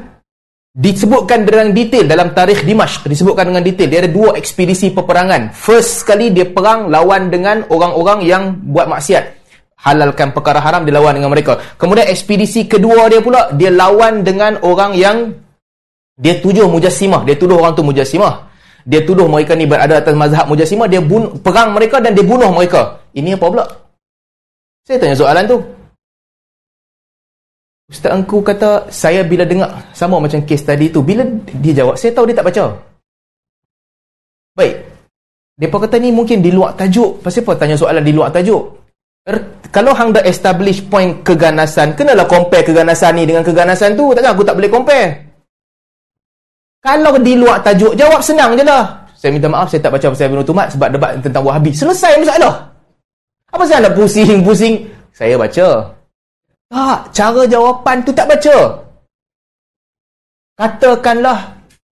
disebutkan dengan detail dalam tarikh Dimashq, disebutkan dengan detail. Dia ada dua ekspedisi peperangan. First sekali dia perang lawan dengan orang-orang yang buat maksiat halalkan perkara haram dia lawan dengan mereka. Kemudian ekspedisi kedua dia pula dia lawan dengan orang yang dia tujuh mujassimah. Dia tuduh orang tu mujassimah. Dia tuduh mereka ni berada atas mazhab mujassimah. Dia bun perang mereka dan dia bunuh mereka. Ini apa pula? Saya tanya soalan tu. Ustaz Engku kata saya bila dengar sama macam kes tadi tu bila dia jawab saya tahu dia tak baca. Baik. Dia kata ni mungkin di luar tajuk. Pasal apa tanya soalan di luar tajuk kalau hang dah establish point keganasan, kenalah compare keganasan ni dengan keganasan tu. Takkan aku tak boleh compare? Kalau di luar tajuk, jawab senang je lah. Saya minta maaf, saya tak baca pasal Ibn Tumat sebab debat tentang Wahabi. Selesai masalah. Apa saya nak pusing-pusing? Saya baca. Tak, cara jawapan tu tak baca. Katakanlah,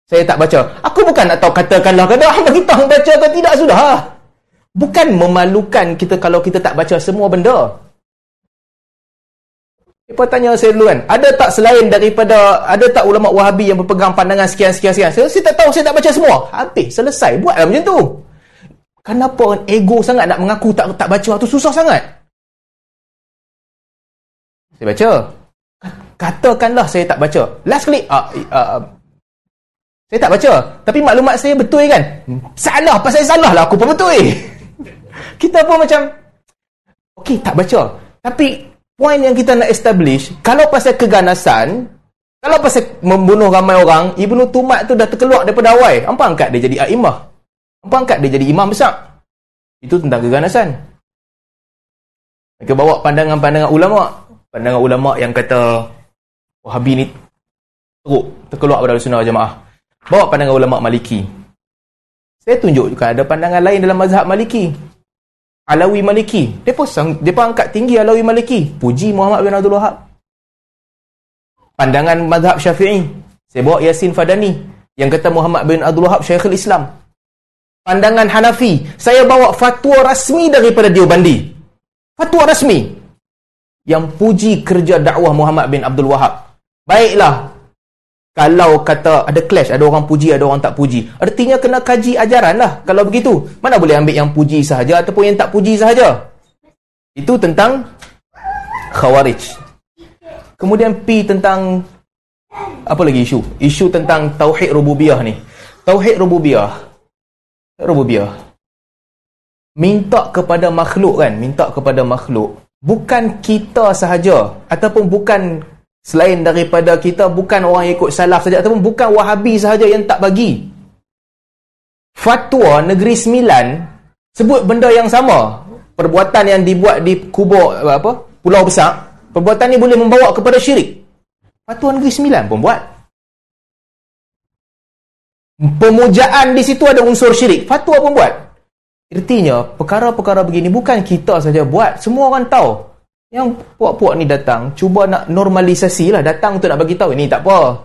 saya tak baca. Aku bukan nak tahu katakanlah. Kata, kita baca ke tidak sudah. Bukan memalukan kita kalau kita tak baca semua benda. Apa tanya saya dulu kan, ada tak selain daripada, ada tak ulama wahabi yang berpegang pandangan sekian-sekian-sekian? Saya, saya tak tahu, saya tak baca semua. Habis, selesai. Buatlah macam tu. Kenapa ego sangat nak mengaku tak tak baca tu susah sangat? Saya baca. Katakanlah saya tak baca. Last kali, uh, uh, saya tak baca. Tapi maklumat saya betul kan? Salah, pasal salah lah. Aku pun betul eh kita pun macam okey tak baca. Tapi point yang kita nak establish kalau pasal keganasan kalau pasal membunuh ramai orang Ibnu Tumat tu dah terkeluar daripada awal. Apa angkat dia jadi aimah. Apa angkat dia jadi imam besar. Itu tentang keganasan. Mereka bawa pandangan-pandangan ulama. Pandangan ulama yang kata Wahabi ni teruk terkeluar pada sunnah jemaah bawa pandangan ulama Maliki. Saya tunjuk juga ada pandangan lain dalam mazhab Maliki Alawi Maliki. Depa sang depa angkat tinggi Alawi Maliki. Puji Muhammad bin Abdul Wahab. Pandangan mazhab Syafi'i. Saya bawa Yasin Fadani yang kata Muhammad bin Abdul Wahab Syekhul Islam. Pandangan Hanafi. Saya bawa fatwa rasmi daripada Diobandi. Fatwa rasmi yang puji kerja dakwah Muhammad bin Abdul Wahab. Baiklah, kalau kata ada clash, ada orang puji, ada orang tak puji. Artinya kena kaji ajaran lah. Kalau begitu, mana boleh ambil yang puji sahaja ataupun yang tak puji sahaja. Itu tentang khawarij. Kemudian P tentang apa lagi isu? Isu tentang tauhid rububiyah ni. Tauhid rububiyah. Rububiyah. Minta kepada makhluk kan? Minta kepada makhluk. Bukan kita sahaja. Ataupun bukan selain daripada kita bukan orang yang ikut salaf saja ataupun bukan wahabi sahaja yang tak bagi. Fatwa negeri sembilan sebut benda yang sama. Perbuatan yang dibuat di kubur apa pulau besar perbuatan ni boleh membawa kepada syirik. Fatwa negeri sembilan pun buat. Pemujaan di situ ada unsur syirik. Fatwa pun buat. Artinya perkara-perkara begini bukan kita saja buat. Semua orang tahu yang puak-puak ni datang, cuba nak normalisasi lah. Datang tu nak bagi tahu ini tak apa.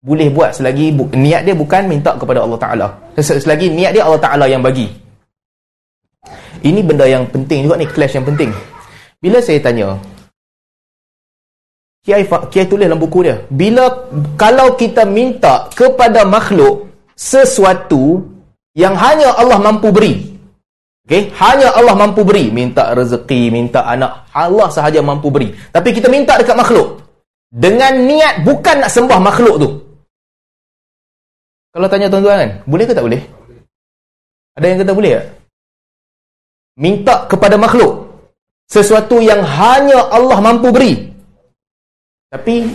Boleh buat selagi bu- niat dia bukan minta kepada Allah Ta'ala. Selagi niat dia Allah Ta'ala yang bagi. Ini benda yang penting juga ni, clash yang penting. Bila saya tanya, Kiai, Kiai tulis dalam buku dia, bila kalau kita minta kepada makhluk sesuatu yang hanya Allah mampu beri, Okay? Hanya Allah mampu beri. Minta rezeki, minta anak. Allah sahaja mampu beri. Tapi kita minta dekat makhluk. Dengan niat bukan nak sembah makhluk tu. Kalau tanya tuan-tuan kan, boleh ke tak boleh? Ada yang kata boleh tak? Minta kepada makhluk. Sesuatu yang hanya Allah mampu beri. Tapi,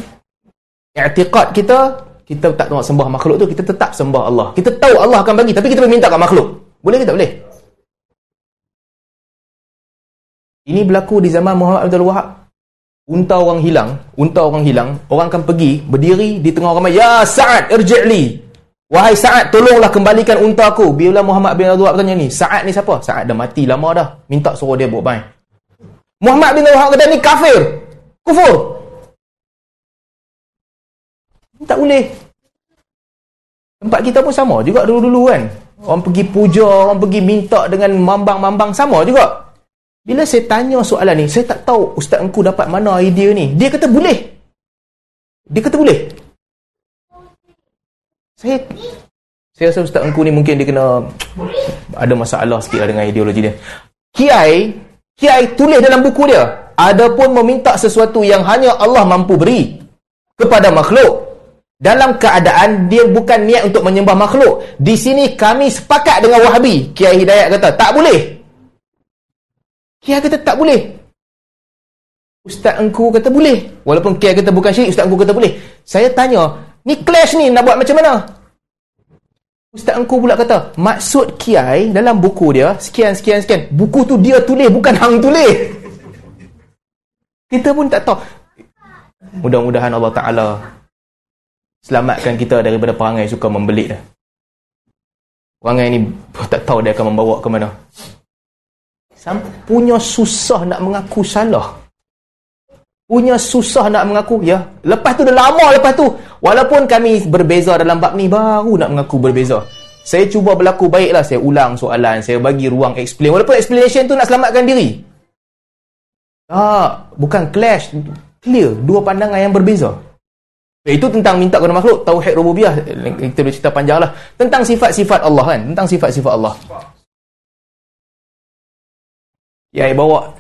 i'tiqad kita, kita tak nak sembah makhluk tu, kita tetap sembah Allah. Kita tahu Allah akan bagi, tapi kita minta kat makhluk. Boleh ke tak boleh? Ini berlaku di zaman Muhammad Abdul Wahab. Unta orang hilang, unta orang hilang, orang akan pergi berdiri di tengah ramai, "Ya Sa'ad, irji'li." Wahai Sa'ad, tolonglah kembalikan unta aku. Bila Muhammad bin Abdul Wahab tanya ni, Sa'ad ni siapa? Sa'ad dah mati lama dah. Minta suruh dia buat baik. Muhammad bin Abdul Wahab kata ni kafir. Kufur. Tak boleh. Tempat kita pun sama juga dulu-dulu kan. Orang pergi puja, orang pergi minta dengan mambang-mambang sama juga. Bila saya tanya soalan ni, saya tak tahu Ustaz Engku dapat mana idea ni. Dia kata boleh. Dia kata boleh. Saya saya rasa Ustaz Engku ni mungkin dia kena ada masalah sikit lah dengan ideologi dia. Kiai, Kiai tulis dalam buku dia, adapun meminta sesuatu yang hanya Allah mampu beri kepada makhluk dalam keadaan dia bukan niat untuk menyembah makhluk. Di sini kami sepakat dengan Wahabi. Kiai Hidayat kata, tak boleh. Kiai kata tak boleh. Ustaz engku kata boleh. Walaupun Kiai kata bukan syirik, Ustaz engku kata boleh. Saya tanya, ni clash ni nak buat macam mana? Ustaz engku pula kata, maksud Kiai dalam buku dia, sekian, sekian, sekian. Buku tu dia tulis, bukan hang tulis. Kita pun tak tahu. Mudah-mudahan Allah Ta'ala selamatkan kita daripada perangai suka membelit. Perangai ni tak tahu dia akan membawa ke mana punya susah nak mengaku salah. Punya susah nak mengaku ya. Lepas tu dah lama lepas tu. Walaupun kami berbeza dalam bab ni baru nak mengaku berbeza. Saya cuba berlaku baiklah saya ulang soalan saya bagi ruang explain. Walaupun explanation tu nak selamatkan diri. Ah bukan clash. Clear dua pandangan yang berbeza. Itu tentang minta kepada makhluk tauhid rububiyah kita boleh cerita panjang lah. Tentang sifat-sifat Allah kan? Tentang sifat-sifat Allah Yai bawa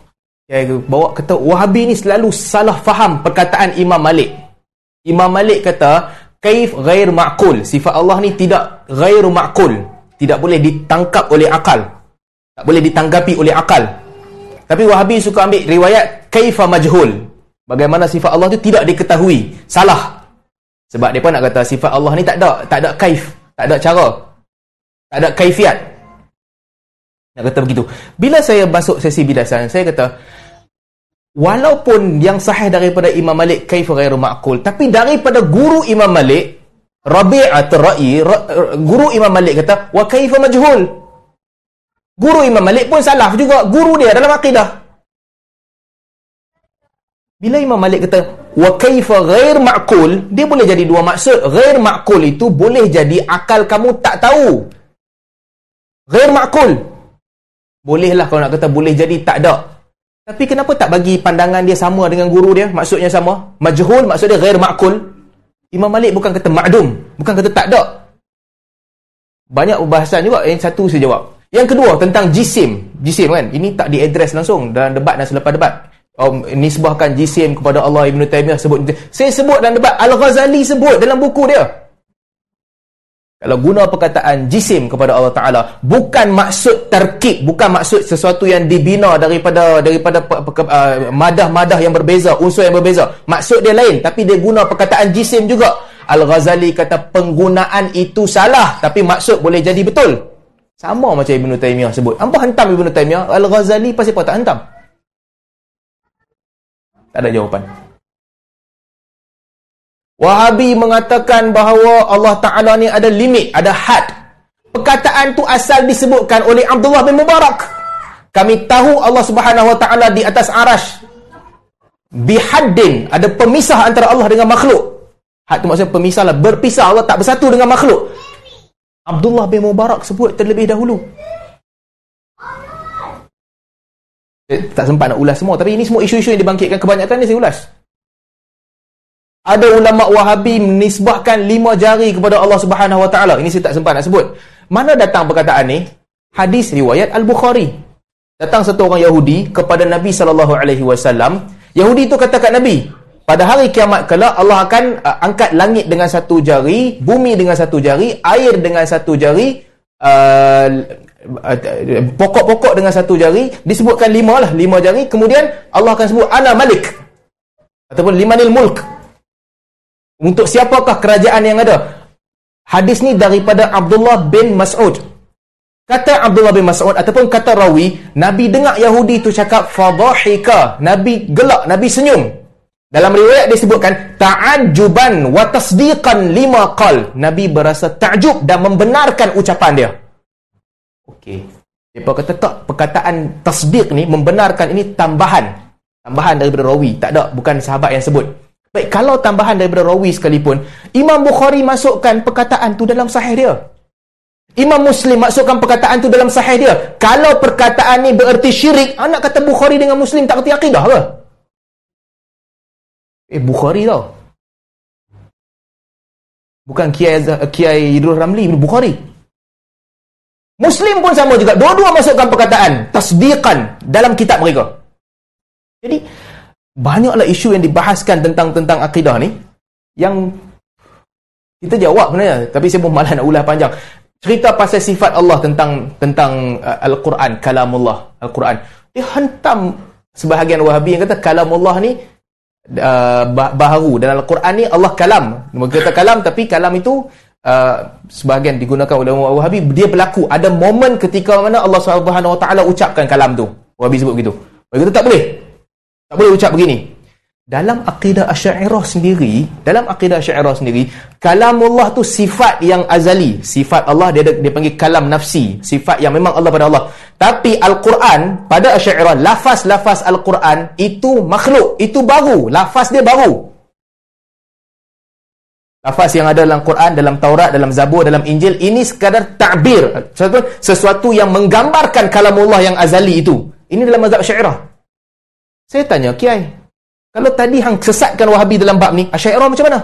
Yai bawa kata Wahabi ni selalu salah faham perkataan Imam Malik. Imam Malik kata kaif ghair ma'kul. Sifat Allah ni tidak ghair ma'kul. Tidak boleh ditangkap oleh akal. Tak boleh ditanggapi oleh akal. Tapi Wahabi suka ambil riwayat kaifa majhul. Bagaimana sifat Allah tu tidak diketahui. Salah. Sebab pun nak kata sifat Allah ni tak ada, tak ada kaif, tak ada cara. Tak ada kaifiat. Nak kata begitu. Bila saya masuk sesi bidasan, saya kata, walaupun yang sahih daripada Imam Malik, kaifa ghairu ma'kul, tapi daripada guru Imam Malik, Rabi'at Ra'i, guru Imam Malik kata, wa kaifa majhul. Guru Imam Malik pun salah juga. Guru dia dalam akidah. Bila Imam Malik kata, wa kaifa ghair ma'kul, dia boleh jadi dua maksud. Ghair ma'kul itu boleh jadi akal kamu tak tahu. Ghair ma'kul. Bolehlah kalau nak kata boleh jadi tak ada. Tapi kenapa tak bagi pandangan dia sama dengan guru dia? Maksudnya sama. Majhul maksudnya ghair ma'kul. Imam Malik bukan kata ma'dum. Bukan kata tak ada. Banyak bahasan juga. Yang satu saya jawab. Yang kedua tentang jisim. Jisim kan. Ini tak diadres langsung dalam debat dan selepas debat. Oh, nisbahkan jisim kepada Allah Ibn Taymiyah sebut. Saya sebut dalam debat. Al-Ghazali sebut dalam buku dia. Kalau guna perkataan jisim kepada Allah Taala bukan maksud terkib, bukan maksud sesuatu yang dibina daripada daripada uh, madah-madah yang berbeza, unsur yang berbeza. Maksud dia lain tapi dia guna perkataan jisim juga. Al-Ghazali kata penggunaan itu salah tapi maksud boleh jadi betul. Sama macam Ibn Taymiyah sebut. Apa hantam Ibn Taymiyah? Al-Ghazali pasti apa tak hantam? Tak ada jawapan. Wahabi mengatakan bahawa Allah Ta'ala ni ada limit, ada had. Perkataan tu asal disebutkan oleh Abdullah bin Mubarak. Kami tahu Allah Subhanahu Wa Ta'ala di atas arash. Bihaddin, ada pemisah antara Allah dengan makhluk. Had tu maksudnya pemisah lah, berpisah Allah tak bersatu dengan makhluk. Abdullah bin Mubarak sebut terlebih dahulu. Eh, tak sempat nak ulas semua, tapi ini semua isu-isu yang dibangkitkan kebanyakan ni saya ulas. Ada ulama Wahabi menisbahkan lima jari kepada Allah Subhanahu Wa Taala. Ini saya tak sempat nak sebut. Mana datang perkataan ni? Hadis riwayat Al-Bukhari. Datang satu orang Yahudi kepada Nabi SAW. Yahudi itu kata kat Nabi, pada hari kiamat kelak Allah akan uh, angkat langit dengan satu jari, bumi dengan satu jari, air dengan satu jari, uh, uh, pokok-pokok uh, dengan satu jari, disebutkan lima lah, lima jari. Kemudian Allah akan sebut, Ana Malik. Ataupun Limanil Mulk. Untuk siapakah kerajaan yang ada? Hadis ni daripada Abdullah bin Mas'ud. Kata Abdullah bin Mas'ud ataupun kata rawi, Nabi dengar Yahudi tu cakap fadhahika. Nabi gelak, Nabi senyum. Dalam riwayat disebutkan ta'ajjuban wa tasdiqan lima qal. Nabi berasa takjub dan membenarkan ucapan dia. Okey. Depa kata tak perkataan tasdiq ni membenarkan ini tambahan. Tambahan daripada rawi, tak ada bukan sahabat yang sebut. Baik, kalau tambahan daripada rawi sekalipun, Imam Bukhari masukkan perkataan tu dalam sahih dia. Imam Muslim masukkan perkataan tu dalam sahih dia. Kalau perkataan ni bererti syirik, anak kata Bukhari dengan Muslim tak kerti akidah ke? Eh, Bukhari tau. Bukan Kiai, Kiai Idrul Ramli, Bukhari. Muslim pun sama juga. Dua-dua masukkan perkataan tasdiqan dalam kitab mereka. Jadi, banyaklah isu yang dibahaskan tentang tentang akidah ni yang kita jawab sebenarnya. Tapi saya pun malas nak ulas panjang. Cerita pasal sifat Allah tentang tentang uh, al-Quran kalamullah al-Quran. Dia hantam sebahagian wahabi yang kata kalamullah ni uh, baharu. Dan al-Quran ni Allah kalam. Mereka kata kalam tapi kalam itu uh, sebahagian digunakan oleh wahabi. Dia berlaku. Ada momen ketika mana Allah Subhanahu Wa Taala ucapkan kalam tu. Wahabi sebut begitu. Mereka kata tak boleh tak boleh ucap begini. Dalam akidah Asy'ariyah sendiri, dalam akidah Asy'ariyah sendiri, kalamullah tu sifat yang azali. Sifat Allah dia dia panggil kalam nafsi, sifat yang memang Allah pada Allah. Tapi Al-Quran pada Asy'ariyah, lafaz-lafaz Al-Quran itu makhluk, itu baru, lafaz dia baru. Lafaz yang ada dalam Quran, dalam Taurat, dalam Zabur, dalam Injil ini sekadar takbir, sesuatu, sesuatu yang menggambarkan kalamullah yang azali itu. Ini dalam mazhab Asy'ariyah. Saya tanya, Kiai, kalau tadi hang sesatkan Wahabi dalam bab ni, Asy'ariyah macam mana?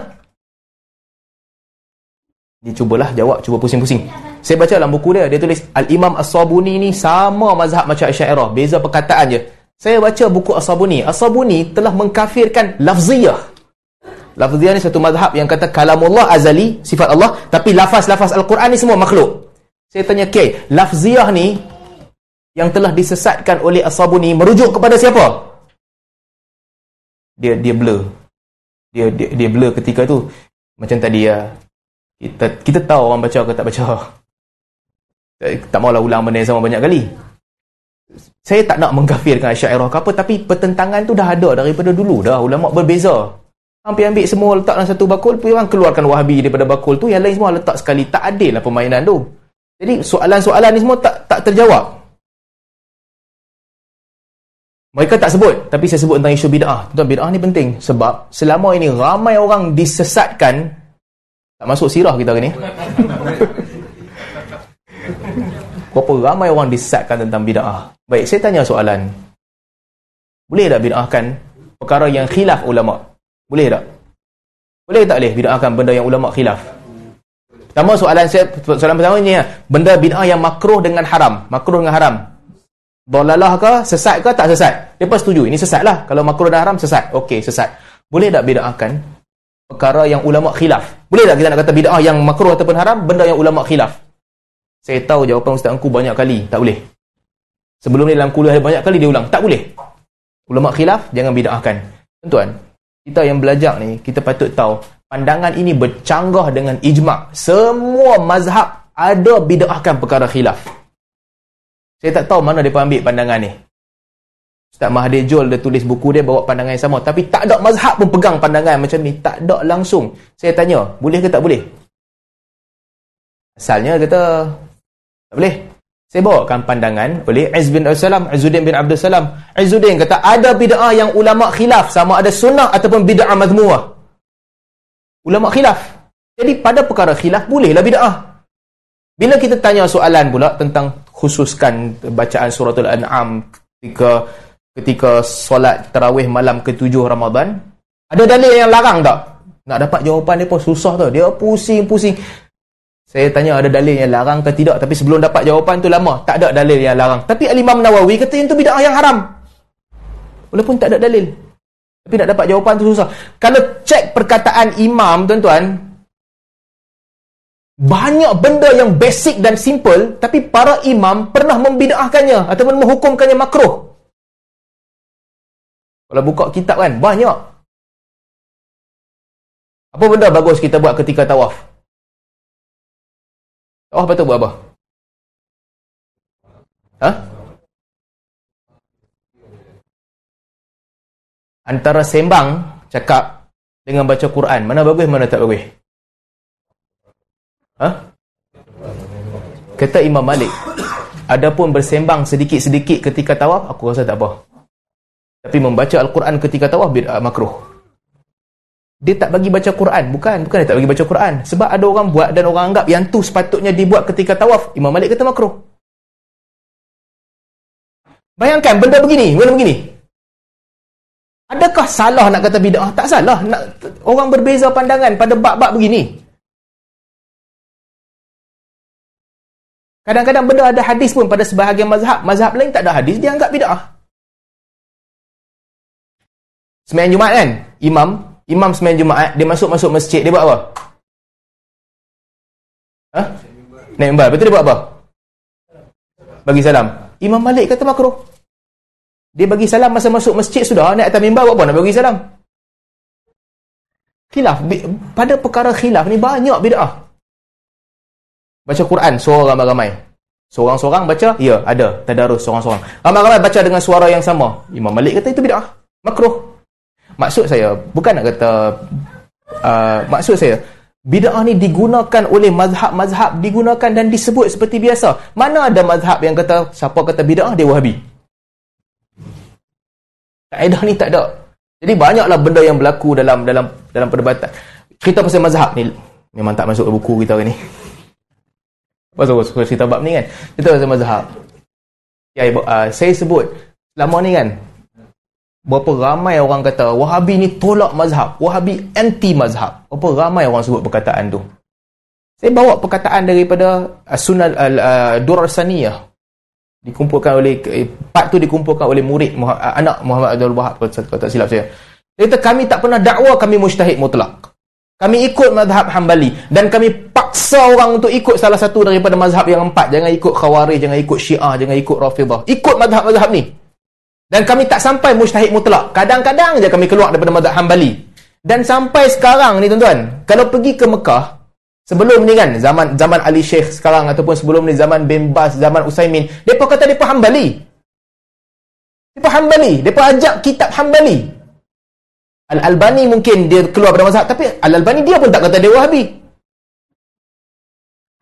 Dia cubalah jawab, cuba pusing-pusing. Saya baca dalam buku dia, dia tulis Al-Imam As-Sabuni ni sama mazhab macam Asy'ariyah, beza perkataan je. Saya baca buku As-Sabuni. As-Sabuni telah mengkafirkan lafziyah. Lafziyah ni satu mazhab yang kata kalamullah azali, sifat Allah, tapi lafaz-lafaz Al-Quran ni semua makhluk. Saya tanya, Kiai, lafziyah ni yang telah disesatkan oleh As-Sabuni merujuk kepada siapa? Dia dia blur. Dia dia, dia blur ketika tu. Macam tadi ya. Kita kita tahu orang baca ke tak baca. Tak maulah ulang benda yang sama banyak kali. Saya tak nak mengkafirkan Asy'ariyah ke apa tapi pertentangan tu dah ada daripada dulu dah. Ulama berbeza. Hampir ambil semua letak dalam satu bakul pun orang keluarkan wahabi daripada bakul tu yang lain semua letak sekali. Tak adil lah permainan tu. Jadi soalan-soalan ni semua tak tak terjawab mereka tak sebut, tapi saya sebut tentang isu bid'ah. Tuan bid'ah ni penting sebab selama ini ramai orang disesatkan tak masuk sirah kita ni. Berapa ramai orang disesatkan tentang bid'ah. Baik, saya tanya soalan. Boleh tak bid'ahkan perkara yang khilaf ulama? Boleh tak? Boleh tak boleh bid'ahkan benda yang ulama khilaf? Pertama soalan saya, soalan pertama ni ya, benda bid'ah yang makruh dengan haram. Makruh dengan haram. Dolalah ke? Sesat ke? Tak sesat? Mereka setuju. Ini sesat lah. Kalau makruh dan haram, sesat. Okey, sesat. Boleh tak bida'ahkan perkara yang ulama khilaf? Boleh tak kita nak kata bida'ah yang makruh ataupun haram? Benda yang ulama khilaf. Saya tahu jawapan Ustaz Angku banyak kali. Tak boleh. Sebelum ni dalam kuliah banyak kali dia ulang. Tak boleh. Ulama khilaf, jangan bida'ahkan. Tuan, kita yang belajar ni, kita patut tahu pandangan ini bercanggah dengan ijma' semua mazhab ada bida'ahkan perkara khilaf saya tak tahu mana dia ambil pandangan ni. Ustaz Mahathir Jol dia tulis buku dia bawa pandangan yang sama. Tapi tak ada mazhab pun pegang pandangan macam ni. Tak ada langsung. Saya tanya, boleh ke tak boleh? Asalnya kata, tak boleh. Saya bawakan pandangan oleh Az bin Salam, Azuddin bin Abdul Salam. Azuddin kata, ada bid'ah yang ulama khilaf sama ada sunnah ataupun bid'ah mazmuah. Ulama khilaf. Jadi pada perkara khilaf, bolehlah bid'ah. Bila kita tanya soalan pula tentang khususkan bacaan suratul an'am ketika ketika solat tarawih malam ke-7 Ramadan ada dalil yang larang tak nak dapat jawapan dia pun susah tu dia pusing-pusing Saya tanya ada dalil yang larang ke tidak tapi sebelum dapat jawapan tu lama tak ada dalil yang larang. Tapi Al-Imam Nawawi kata yang tu bid'ah yang haram. Walaupun tak ada dalil. Tapi nak dapat jawapan tu susah. Kalau cek perkataan imam tuan-tuan banyak benda yang basic dan simple tapi para imam pernah membid'ahkannya ataupun menghukumkannya makruh. Kalau buka kitab kan banyak. Apa benda bagus kita buat ketika tawaf? Tawaf betul buat apa? Ha? Antara sembang, cakap dengan baca Quran, mana bagus, mana tak bagus? Ha? Kata Imam Malik, adapun bersembang sedikit-sedikit ketika tawaf, aku rasa tak apa. Tapi membaca Al-Quran ketika tawaf, makruh. Dia tak bagi baca Quran. Bukan bukan dia tak bagi baca Quran. Sebab ada orang buat dan orang anggap yang tu sepatutnya dibuat ketika tawaf Imam Malik kata makruh. Bayangkan benda begini benda begini. Adakah salah nak kata bid'ah? Tak salah. Nak, orang berbeza pandangan pada bab-bab begini kadang-kadang benda ada hadis pun pada sebahagian mazhab mazhab lain tak ada hadis dia anggap bid'ah Semayang Jumaat kan imam imam sembahyang Jumaat, dia masuk-masuk masjid, dia buat apa? Ha? Naik mimbar. Betul dia buat apa? Bagi salam. Imam Malik kata makruh. Dia bagi salam masa masuk masjid sudah, naik atas mimbar buat apa nak bagi salam? Khilaf. Pada perkara khilaf ni banyak bid'ah. Baca Quran, suara ramai-ramai. Seorang-seorang baca, ya, ada. Tadarus seorang-seorang. Ramai-ramai baca dengan suara yang sama. Imam Malik kata itu bid'ah. Makruh. Maksud saya, bukan nak kata uh, maksud saya, bid'ah ni digunakan oleh mazhab-mazhab digunakan dan disebut seperti biasa. Mana ada mazhab yang kata siapa kata bid'ah dia Wahabi? Kaedah ni tak ada. Jadi banyaklah benda yang berlaku dalam dalam dalam perdebatan. Cerita pasal mazhab ni memang tak masuk buku kita hari ni. Pasal suka cerita bab ni kan. Cerita pasal mazhab. Ya, uh, saya sebut lama ni kan Berapa ramai orang kata Wahabi ni tolak mazhab. Wahabi anti mazhab. Berapa ramai orang sebut perkataan tu. Saya bawa perkataan daripada uh, Sunan uh, Saniyah. Dikumpulkan oleh eh, part tu dikumpulkan oleh murid uh, anak Muhammad Abdul Wahab kalau tak silap saya. Dia kata kami tak pernah dakwa kami mujtahid mutlak. Kami ikut mazhab Hambali dan kami paksa orang untuk ikut salah satu daripada mazhab yang empat. Jangan ikut Khawarij, jangan ikut Syiah, jangan ikut Rafidah. Ikut mazhab-mazhab ni. Dan kami tak sampai mustahid mutlak. Kadang-kadang je kami keluar daripada mazhab Hambali. Dan sampai sekarang ni tuan-tuan, kalau pergi ke Mekah, sebelum ni kan, zaman zaman Ali Sheikh sekarang ataupun sebelum ni zaman bin Bas, zaman Usaimin, depa kata depa Hambali. Depa Hambali, depa ajak kitab Hambali. Al-Albani mungkin dia keluar daripada mazhab tapi Al-Albani dia pun tak kata dia Wahabi.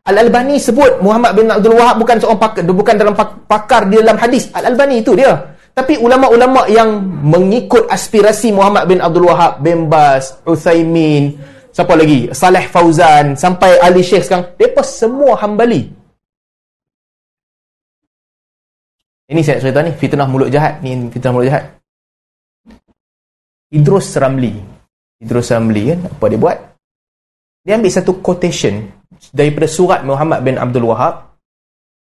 Al-Albani sebut Muhammad bin Abdul Wahab bukan seorang pakar, bukan dalam pakar di dalam hadis. Al-Albani itu dia. Tapi ulama-ulama yang mengikut aspirasi Muhammad bin Abdul Wahab, bin Bas, Uthaymin, siapa lagi? Saleh Fauzan, sampai Ali Sheikh sekarang, mereka semua hambali. Ini saya cerita ni, fitnah mulut jahat. Ni fitnah mulut jahat. Idrus Ramli. Idrus Ramli kan, apa dia buat? Dia ambil satu quotation daripada surat Muhammad bin Abdul Wahab.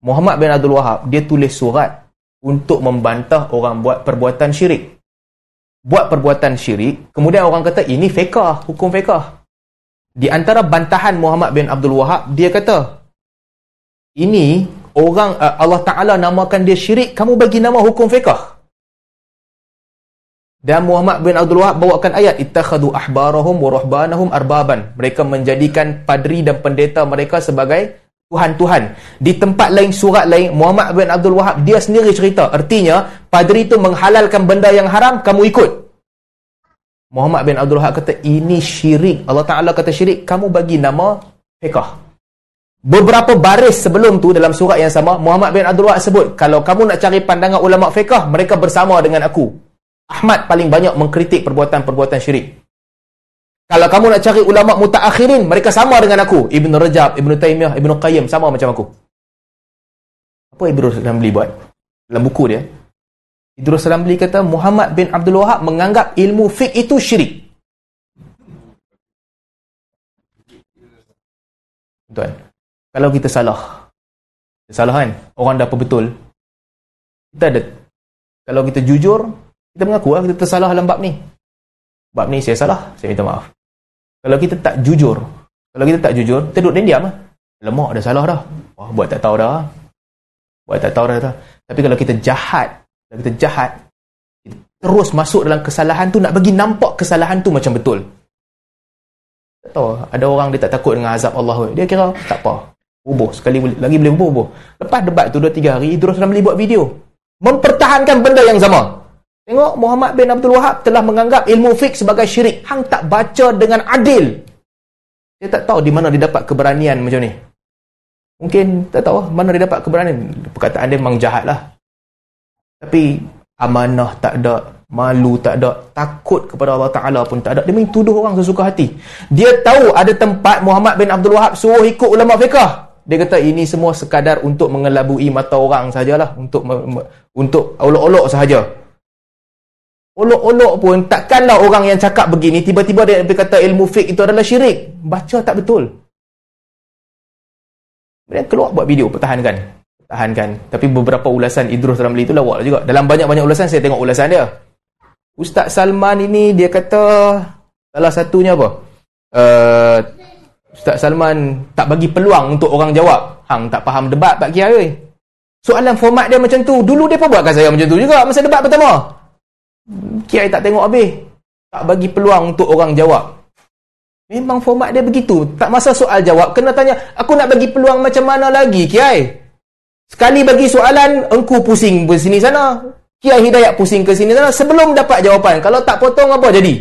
Muhammad bin Abdul Wahab, dia tulis surat untuk membantah orang buat perbuatan syirik. Buat perbuatan syirik, kemudian orang kata ini fiqah, hukum fiqah. Di antara bantahan Muhammad bin Abdul Wahab, dia kata, ini orang uh, Allah Ta'ala namakan dia syirik, kamu bagi nama hukum fiqah. Dan Muhammad bin Abdul Wahab bawakan ayat, ittakhadu ahbarahum wa ruhbanahum arbaban. Mereka menjadikan padri dan pendeta mereka sebagai Tuhan-Tuhan. Di tempat lain, surat lain, Muhammad bin Abdul Wahab, dia sendiri cerita. Artinya, padri itu menghalalkan benda yang haram, kamu ikut. Muhammad bin Abdul Wahab kata, ini syirik. Allah Ta'ala kata syirik, kamu bagi nama fiqah. Beberapa baris sebelum tu dalam surat yang sama, Muhammad bin Abdul Wahab sebut, kalau kamu nak cari pandangan ulama fiqah, mereka bersama dengan aku. Ahmad paling banyak mengkritik perbuatan-perbuatan syirik. Kalau kamu nak cari ulama mutaakhirin, mereka sama dengan aku. Ibn Rajab, Ibn Taymiyah, Ibn Qayyim sama macam aku. Apa Ibn Ramli buat? Dalam buku dia. Ibn Ramli kata Muhammad bin Abdul Wahab menganggap ilmu fiqh itu syirik. Tuan. kalau kita salah kita salah kan orang dah apa betul kita ada kalau kita jujur kita mengaku lah kita tersalah dalam bab ni. Bab ni saya salah saya minta maaf. Kalau kita tak jujur kalau kita tak jujur kita duduk diam lah. Lemak dah salah dah. Wah, buat tak tahu dah. Buat tak tahu dah tapi kalau kita jahat kalau kita jahat kita terus masuk dalam kesalahan tu nak bagi nampak kesalahan tu macam betul. Tak tahu ada orang dia tak takut dengan azab Allah. Dia kira tak apa. Bubuh sekali lagi boleh bubuh lepas debat tu 2-3 hari Idrus Ramli buat video. Mempertahankan benda yang sama Tengok Muhammad bin Abdul Wahab telah menganggap ilmu fiqh sebagai syirik. Hang tak baca dengan adil. Dia tak tahu di mana dia dapat keberanian macam ni. Mungkin tak tahu mana dia dapat keberanian. Perkataan dia memang jahat lah. Tapi amanah tak ada. Malu tak ada. Takut kepada Allah Ta'ala pun tak ada. Dia main tuduh orang sesuka hati. Dia tahu ada tempat Muhammad bin Abdul Wahab suruh ikut ulama fiqah. Dia kata ini semua sekadar untuk mengelabui mata orang sajalah. Untuk untuk olok-olok sahaja. Olok-olok pun takkanlah orang yang cakap begini tiba-tiba dia berkata ilmu fiqh itu adalah syirik. Baca tak betul. Kemudian keluar buat video pertahankan. Pertahankan. Tapi beberapa ulasan Idrus Ramli itu lawak juga. Dalam banyak-banyak ulasan saya tengok ulasan dia. Ustaz Salman ini dia kata salah satunya apa? Uh, Ustaz Salman tak bagi peluang untuk orang jawab. Hang tak faham debat Pak Kiai. Soalan format dia macam tu. Dulu dia pun buatkan saya macam tu juga masa debat pertama. Kiai tak tengok habis. Tak bagi peluang untuk orang jawab. Memang format dia begitu. Tak masa soal jawab. Kena tanya, aku nak bagi peluang macam mana lagi, Kiai? Sekali bagi soalan, engkau pusing ke sini sana. Kiai Hidayat pusing ke sini sana. Sebelum dapat jawapan. Kalau tak potong, apa jadi?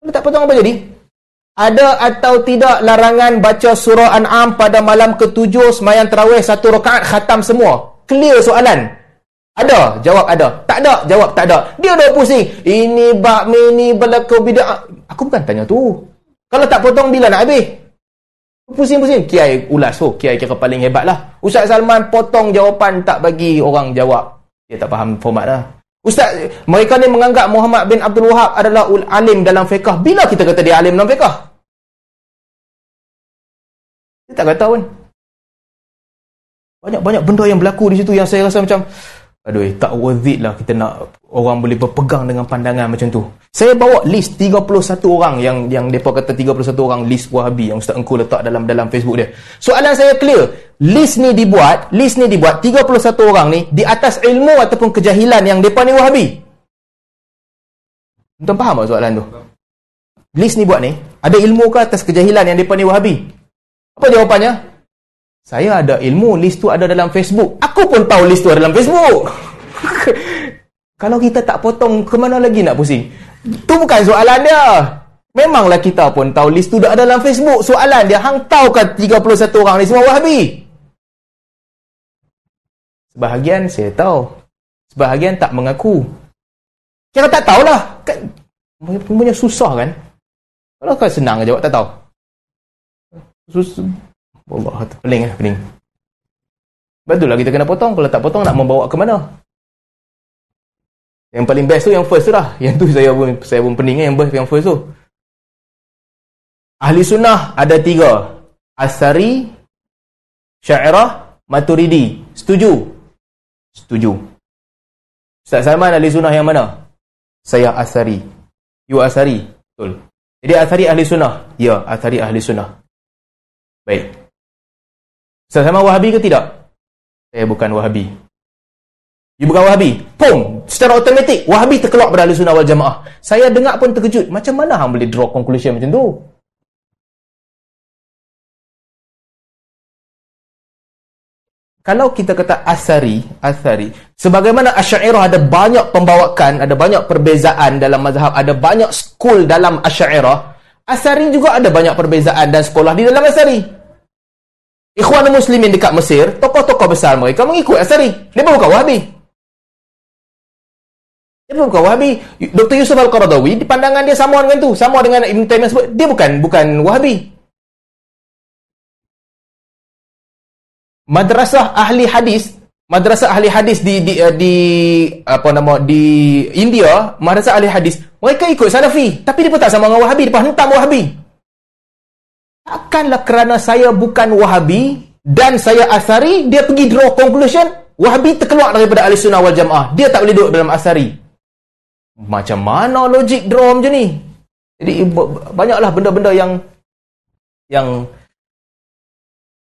Kalau tak potong, apa jadi? Ada atau tidak larangan baca surah An'am pada malam ketujuh semayang terawih satu rakaat khatam semua? Clear soalan. Ada, jawab ada. Tak ada, jawab tak ada. Dia dah pusing. Ini bab ini berlaku bid'ah. Aku bukan tanya tu. Kalau tak potong bila nak habis? Pusing-pusing. Kiai ulas. Oh, Kiai kira paling hebat lah. Ustaz Salman potong jawapan tak bagi orang jawab. Dia tak faham format lah. Ustaz, mereka ni menganggap Muhammad bin Abdul Wahab adalah alim dalam fiqah. Bila kita kata dia alim dalam fiqah? Dia tak kata pun. Banyak-banyak benda yang berlaku di situ yang saya rasa macam Aduh, tak worth it lah kita nak orang boleh berpegang dengan pandangan macam tu. Saya bawa list 31 orang yang yang depa kata 31 orang list Wahabi yang Ustaz Engku letak dalam dalam Facebook dia. Soalan saya clear. List ni dibuat, list ni dibuat 31 orang ni di atas ilmu ataupun kejahilan yang depa ni Wahabi. Tuan faham tak soalan tu? List ni buat ni, ada ilmu ke atas kejahilan yang depa ni Wahabi? Apa jawapannya? Saya ada ilmu, list tu ada dalam Facebook. Aku pun tahu list tu ada dalam Facebook. Kalau kita tak potong, ke mana lagi nak pusing? Tu bukan soalan dia. Memanglah kita pun tahu list tu ada dalam Facebook. Soalan dia, hang tahu kan 31 orang ni semua wahabi? Sebahagian saya tahu. Sebahagian tak mengaku. Kira tak tahulah. Kan, punya susah kan? Kalau kau senang jawab, tak tahu. Susah. Allah pening lah pening betul lah kita kena potong. Kalau tak potong nak membawa ke mana? Yang paling best tu yang first tu lah. Yang tu saya pun saya pun pening yang best yang first tu. Ahli sunnah ada tiga. Asari syairah maturidi. Setuju? Setuju. Ustaz Salman ahli sunnah yang mana? Saya asari you asari betul. Jadi asari ahli sunnah? Ya asari ahli sunnah. Baik saya sama Wahabi ke tidak? Saya bukan Wahabi. You bukan Wahabi? Pum! Secara automatik, Wahabi terkeluar pada ahli sunnah wal jamaah. Saya dengar pun terkejut. Macam mana hang boleh draw conclusion macam tu? Kalau kita kata asari, asari, sebagaimana asyairah ada banyak pembawakan, ada banyak perbezaan dalam mazhab, ada banyak school dalam asyairah, asari juga ada banyak perbezaan dan sekolah di dalam asari. Ikhwan Muslimin dekat Mesir, tokoh-tokoh besar mereka mengikut Asari. Dia bukan Wahabi. Dia bukan Wahabi. Dr. Yusuf Al-Qaradawi, di pandangan dia sama dengan tu. Sama dengan Ibn Taymiyyah sebut. Dia bukan bukan Wahabi. Madrasah ahli hadis, madrasah ahli hadis di di, uh, di apa nama di India, madrasah ahli hadis, mereka ikut Salafi, tapi dia pun tak sama dengan Wahabi, dia pun hentam Wahabi. Takkanlah kerana saya bukan wahabi dan saya asari dia pergi draw conclusion wahabi terkeluar daripada ahli sunnah wal jamaah. Dia tak boleh duduk dalam asari. Macam mana logik draw macam ni? Jadi banyaklah benda-benda yang yang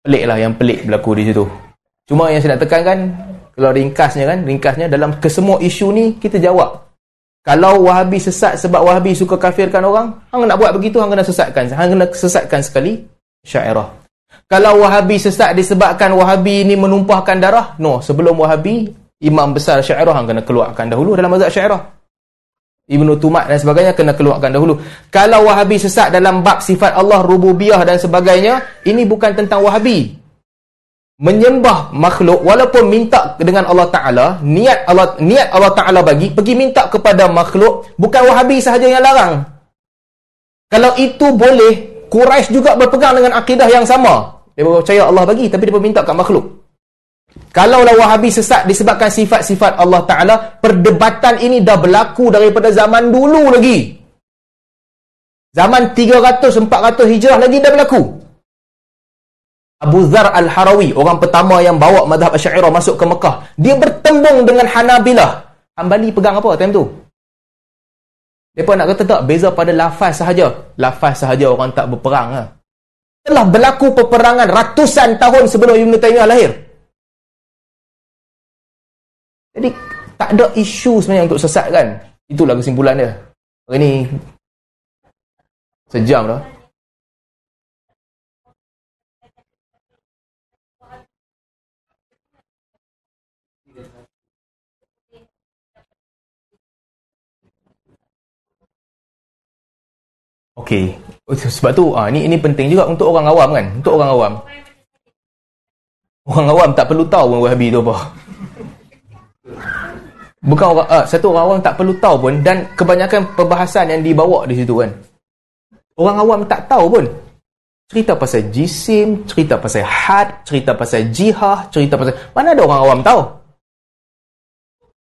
pelik lah yang pelik berlaku di situ. Cuma yang saya nak tekankan kalau ringkasnya kan ringkasnya dalam kesemua isu ni kita jawab kalau wahabi sesat sebab wahabi suka kafirkan orang, hang nak buat begitu, hang kena sesatkan. Hang kena sesatkan sekali syairah. Kalau wahabi sesat disebabkan wahabi ini menumpahkan darah, no. Sebelum wahabi, imam besar syairah hang kena keluarkan dahulu dalam mazhab syairah. Ibnu Tumat dan sebagainya kena keluarkan dahulu. Kalau wahabi sesat dalam bab sifat Allah, rububiyah dan sebagainya, ini bukan tentang wahabi menyembah makhluk walaupun minta dengan Allah Taala niat Allah niat Allah Taala bagi pergi minta kepada makhluk bukan wahabi sahaja yang larang. Kalau itu boleh Quraisy juga berpegang dengan akidah yang sama. Dia percaya Allah bagi tapi dia minta kat makhluk. Kalaulah wahabi sesat disebabkan sifat-sifat Allah Taala perdebatan ini dah berlaku daripada zaman dulu lagi. Zaman 300 400 hijrah lagi dah berlaku Abu Zar Al-Harawi, orang pertama yang bawa madhab Asy'ariyah masuk ke Mekah, dia bertembung dengan Hanabilah. Hambali pegang apa time tu? Depa nak kata tak beza pada lafaz sahaja. Lafaz sahaja orang tak berperang lah. Telah berlaku peperangan ratusan tahun sebelum Ibn Taymiyah lahir. Jadi tak ada isu sebenarnya untuk sesatkan. Itulah kesimpulan dia. Hari ni sejam dah. Okey. Sebab tu ah ni ini penting juga untuk orang awam kan? Untuk orang awam. Orang awam tak perlu tahu pun Wahabi tu apa. Bukan orang ah, satu orang awam tak perlu tahu pun dan kebanyakan perbahasan yang dibawa di situ kan. Orang awam tak tahu pun. Cerita pasal jisim, cerita pasal had, cerita pasal jihah, cerita pasal mana ada orang awam tahu?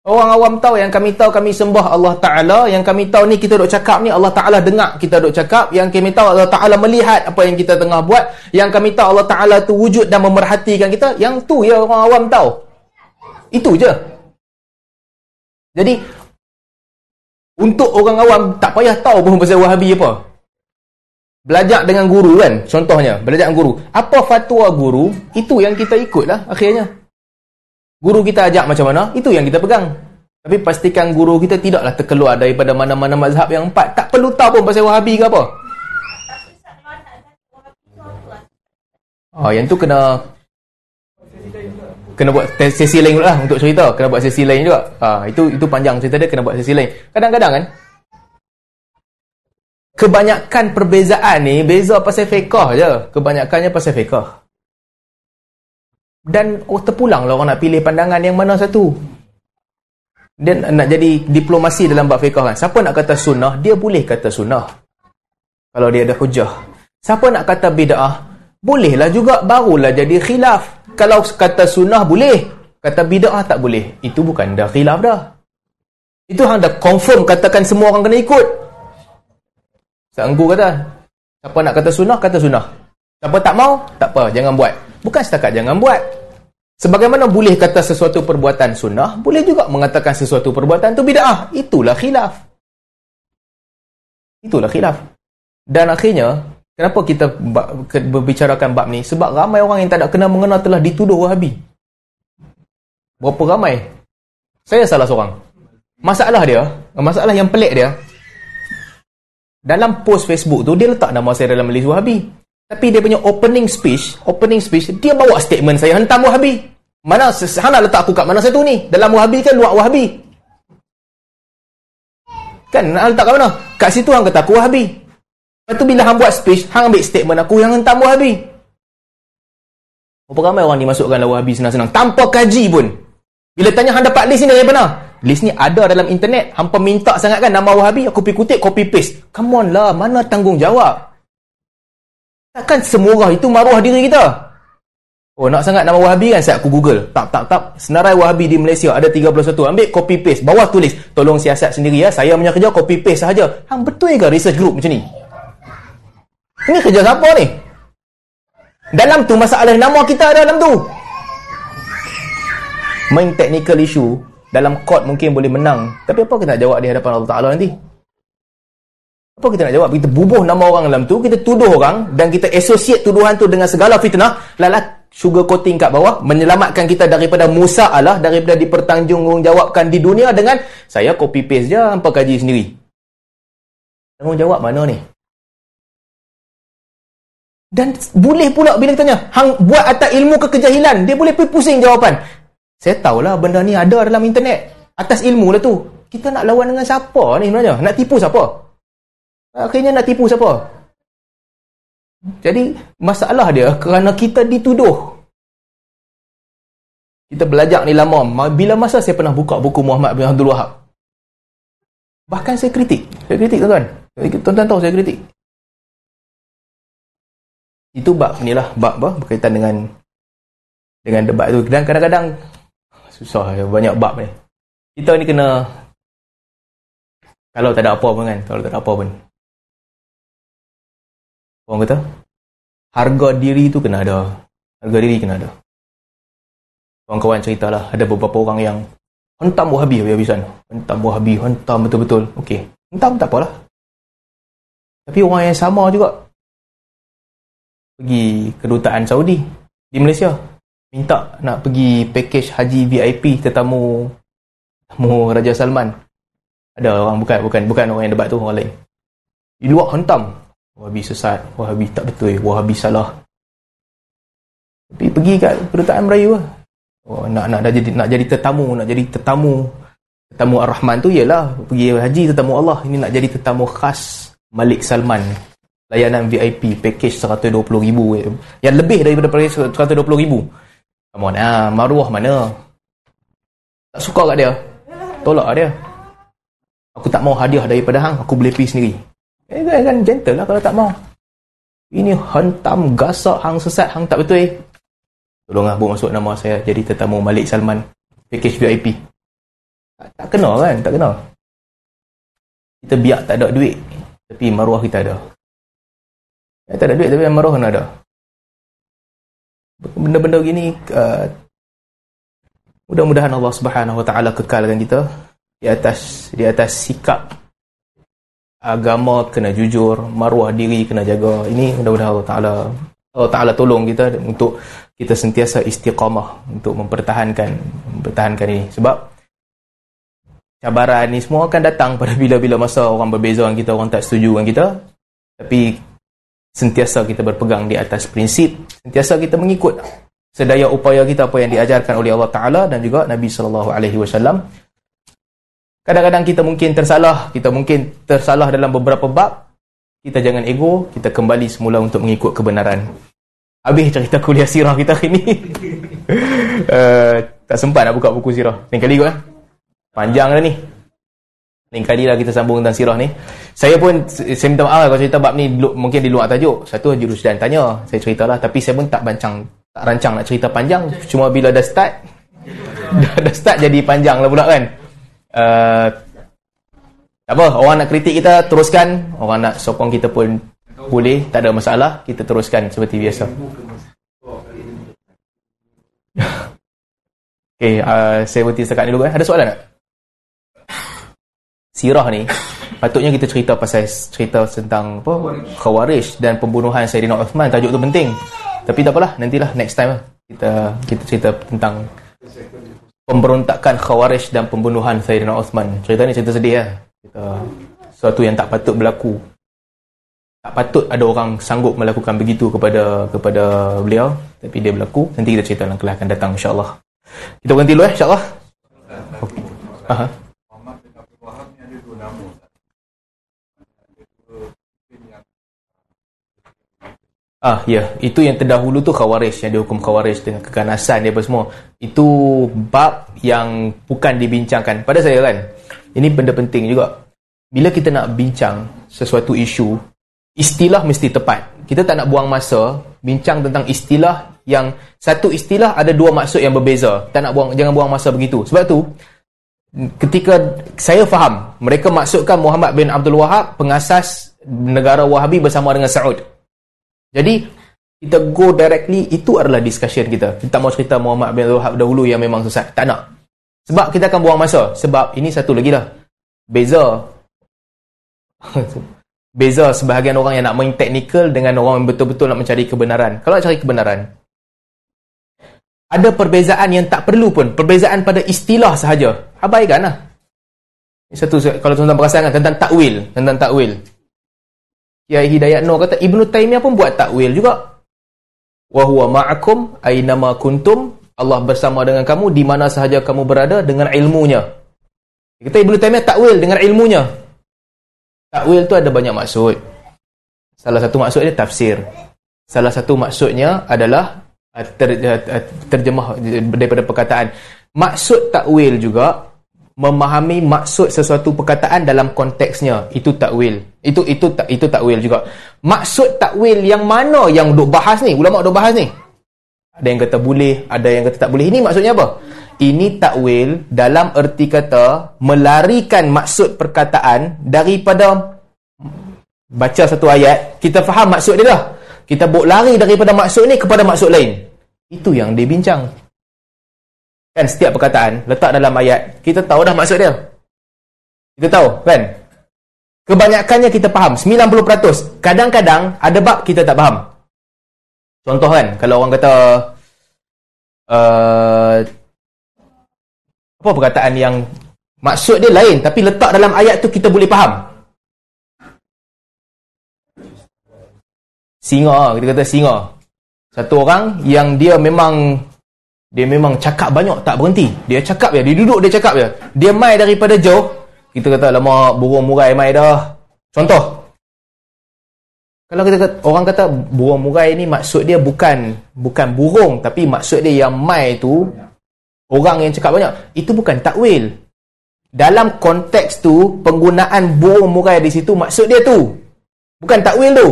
Orang awam tahu yang kami tahu kami sembah Allah Ta'ala. Yang kami tahu ni kita duk cakap ni Allah Ta'ala dengar kita duk cakap. Yang kami tahu Allah Ta'ala melihat apa yang kita tengah buat. Yang kami tahu Allah Ta'ala tu wujud dan memerhatikan kita. Yang tu ya orang awam tahu. Itu je. Jadi, untuk orang awam tak payah tahu pun pasal wahabi apa. Belajar dengan guru kan, contohnya. Belajar dengan guru. Apa fatwa guru, itu yang kita ikut lah akhirnya. Guru kita ajak macam mana, itu yang kita pegang. Tapi pastikan guru kita tidaklah terkeluar daripada mana-mana mazhab yang empat. Tak perlu tahu pun pasal wahabi ke apa. Oh, yang tu kena kena buat sesi lain lah untuk cerita. Kena buat sesi lain juga. Ah, itu itu panjang cerita dia kena buat sesi lain. Kadang-kadang kan kebanyakan perbezaan ni beza pasal fiqh je. Kebanyakannya pasal fiqh. Dan oh, terpulang lah orang nak pilih pandangan yang mana satu. Dan nak jadi diplomasi dalam bab fiqah kan. Siapa nak kata sunnah, dia boleh kata sunnah. Kalau dia ada hujah. Siapa nak kata bid'ah, bolehlah juga barulah jadi khilaf. Kalau kata sunnah boleh, kata bid'ah tak boleh. Itu bukan dah khilaf dah. Itu hang dah confirm katakan semua orang kena ikut. Sanggu kata. Siapa nak kata sunnah, kata sunnah. Siapa tak mau, tak apa, jangan buat. Bukan setakat jangan buat. Sebagaimana boleh kata sesuatu perbuatan sunnah, boleh juga mengatakan sesuatu perbuatan itu bid'ah. Itulah khilaf. Itulah khilaf. Dan akhirnya, kenapa kita berbicarakan bab ni? Sebab ramai orang yang tak ada kena mengenal telah dituduh wahabi. Berapa ramai? Saya salah seorang. Masalah dia, masalah yang pelik dia, dalam post Facebook tu, dia letak nama saya dalam list wahabi. Tapi dia punya opening speech, opening speech, dia bawa statement saya hentam Wahabi. Mana sana letak aku kat mana satu ni? Dalam Wahabi kan luar Wahabi. Kan nak letak kat mana? Kat situ hang kata aku Wahabi. Lepas tu bila hang buat speech, hang ambil statement aku yang hentam Wahabi. Berapa ramai orang dimasukkan dalam Wahabi senang-senang tanpa kaji pun. Bila tanya hang dapat list ni dari mana? List ni ada dalam internet. Hampa minta sangat kan nama Wahabi, aku pergi kutip, copy paste. Come on lah, mana tanggungjawab? Takkan semua orang itu maruah diri kita? Oh, nak sangat nama Wahabi kan? Saya aku Google. Tak, tak, tak. Senarai Wahabi di Malaysia ada 31. Ambil copy paste. Bawah tulis. Tolong siasat sendiri ya. Saya punya kerja copy paste sahaja. Hang betul ke research group macam ni? Ini kerja siapa ni? Dalam tu masalah nama kita ada dalam tu. Main technical issue dalam court mungkin boleh menang. Tapi apa kita nak jawab di hadapan Allah Ta'ala nanti? Apa kita nak jawab? Kita bubuh nama orang dalam tu, kita tuduh orang dan kita associate tuduhan tu dengan segala fitnah, lalat sugar coating kat bawah, menyelamatkan kita daripada Musa Allah, daripada dipertanggungjawabkan di dunia dengan saya copy paste je, hampa kaji sendiri. Tanggungjawab mana ni? Dan boleh pula bila tanya, hang buat atas ilmu ke kejahilan, dia boleh pergi pusing jawapan. Saya tahulah benda ni ada dalam internet. Atas ilmu lah tu. Kita nak lawan dengan siapa ni sebenarnya? Nak tipu siapa? Akhirnya nak tipu siapa? Jadi masalah dia kerana kita dituduh. Kita belajar ni lama. Bila masa saya pernah buka buku Muhammad bin Abdul Wahab. Bahkan saya kritik. Saya kritik tuan-tuan. Tuan-tuan tahu saya kritik. Itu bab ni lah. Bab apa? Berkaitan dengan dengan debat tu. Dan kadang-kadang susah. Banyak bab ni. Kita ni kena kalau tak ada apa pun kan. Kalau tak ada apa pun orang kata harga diri tu kena ada. Harga diri kena ada. Kawan-kawan ceritalah ada beberapa orang yang hentam wahabi habis-habisan. Hentam wahabi hentam betul-betul. Ok hentam tak apalah. Tapi orang yang sama juga. Pergi kedutaan Saudi di Malaysia. Minta nak pergi package haji VIP tetamu tetamu Raja Salman. Ada orang bukan bukan bukan orang yang debat tu orang lain. Di luar hentam Wahabi sesat, Wahabi tak betul, Wahabi salah. Tapi pergi kat kedutaan Melayu lah. Oh, nak nak jadi nak jadi tetamu, nak jadi tetamu. Tetamu Ar-Rahman tu ialah pergi haji tetamu Allah. Ini nak jadi tetamu khas Malik Salman. Layanan VIP package 120 ribu Yang lebih daripada package 120 ribu Come on, ah, maruah mana? Tak suka kat dia. Tolak dia. Aku tak mau hadiah daripada hang, aku boleh pergi sendiri. Eh kan, kan gentle lah kalau tak mau. Ini hentam, gasak, hang sesat, hang tak betul eh. Tolonglah buat masuk nama saya jadi tetamu Malik Salman. Package VIP. Tak, tak kena kan, tak kena. Kita biar tak ada duit. Tapi maruah kita ada. Eh, tak ada duit tapi maruah kena ada. Benda-benda gini, uh, mudah-mudahan Allah Subhanahu Wa Taala kekalkan kita di atas di atas sikap agama kena jujur, maruah diri kena jaga. Ini mudah-mudahan Allah Taala Allah Taala tolong kita untuk kita sentiasa istiqamah untuk mempertahankan mempertahankan ini. Sebab cabaran ni semua akan datang pada bila-bila masa orang berbeza dengan kita, orang tak setuju dengan kita. Tapi sentiasa kita berpegang di atas prinsip, sentiasa kita mengikut sedaya upaya kita apa yang diajarkan oleh Allah Taala dan juga Nabi sallallahu alaihi wasallam Kadang-kadang kita mungkin tersalah, kita mungkin tersalah dalam beberapa bab. Kita jangan ego, kita kembali semula untuk mengikut kebenaran. Habis cerita kuliah sirah kita hari ni. uh, tak sempat nak buka buku sirah. Lain kali kot eh. Panjang dah ni. Lain kali lah kita sambung tentang sirah ni. Saya pun, saya minta maaf kalau cerita bab ni mungkin di luar tajuk. Satu jurus dan tanya, saya ceritalah. Tapi saya pun tak bancang, tak rancang nak cerita panjang. Cuma bila dah start, dah, dah start jadi panjang lah pula kan. Tak apa, orang nak kritik kita, teruskan. Orang nak sokong kita pun boleh, tak ada masalah. Kita teruskan seperti biasa. okay, uh, saya berhenti setakat ni dulu. Eh. Ada soalan tak? Sirah ni, patutnya kita cerita pasal cerita tentang apa Khawarij dan pembunuhan Sayyidina Uthman. Tajuk tu penting. Tapi tak apalah, nantilah next time lah. Kita kita cerita tentang pemberontakan Khawarij dan pembunuhan Sayyidina Osman. Cerita ni cerita sedih lah. Cerita sesuatu yang tak patut berlaku. Tak patut ada orang sanggup melakukan begitu kepada kepada beliau. Tapi dia berlaku. Nanti kita cerita dalam kelas akan datang insyaAllah. Kita berhenti dulu eh insyaAllah. Okay. Aha. Ah ya, itu yang terdahulu tu khawarij yang dihukum khawarij dengan keganasan dia apa semua. Itu bab yang bukan dibincangkan pada saya kan. Ini benda penting juga. Bila kita nak bincang sesuatu isu, istilah mesti tepat. Kita tak nak buang masa bincang tentang istilah yang satu istilah ada dua maksud yang berbeza. Tak nak buang jangan buang masa begitu. Sebab tu ketika saya faham mereka maksudkan Muhammad bin Abdul Wahab pengasas negara Wahabi bersama dengan Saud. Jadi kita go directly itu adalah discussion kita. Kita mau cerita Muhammad bin Wahab dahulu yang memang sesat tak nak. Sebab kita akan buang masa. Sebab ini satu lagi dah beza. Beza sebahagian orang yang nak main teknikal dengan orang yang betul-betul nak mencari kebenaran. Kalau nak cari kebenaran ada perbezaan yang tak perlu pun. Perbezaan pada istilah sahaja. Abaikan lah. Satu kalau tuan-tuan perasan kan tentang takwil. Tentang takwil Kiai Hidayat Nur kata Ibnu Taimiyah pun buat takwil juga. Wa huwa ma'akum aynama kuntum. Allah bersama dengan kamu di mana sahaja kamu berada dengan ilmunya. Kita Ibnu Taimiyah takwil dengan ilmunya. Takwil tu ada banyak maksud. Salah satu maksudnya tafsir. Salah satu maksudnya adalah ter, uh, uh, terjemah daripada perkataan. Maksud takwil juga memahami maksud sesuatu perkataan dalam konteksnya. Itu takwil. Itu itu tak itu takwil juga. Maksud takwil yang mana yang duk bahas ni? Ulama duk bahas ni? Ada yang kata boleh ada yang kata tak boleh. Ini maksudnya apa? Ini takwil dalam erti kata melarikan maksud perkataan daripada baca satu ayat kita faham maksud dia lah kita buat lari daripada maksud ni kepada maksud lain. Itu yang dibincang Kan setiap perkataan letak dalam ayat, kita tahu dah maksud dia. Kita tahu, kan? Kebanyakannya kita faham, 90%. Kadang-kadang ada bab kita tak faham. Contoh kan, kalau orang kata uh, apa perkataan yang maksud dia lain tapi letak dalam ayat tu kita boleh faham. Singa, kita kata singa. Satu orang yang dia memang dia memang cakap banyak tak berhenti. Dia cakap ya dia duduk dia cakap ya. Dia mai daripada jauh. Kita kata lama burung murai mai dah. Contoh. Kalau kita kata, orang kata burung murai ni maksud dia bukan bukan burung tapi maksud dia yang mai tu orang yang cakap banyak. Itu bukan takwil. Dalam konteks tu penggunaan burung murai di situ maksud dia tu. Bukan takwil tu.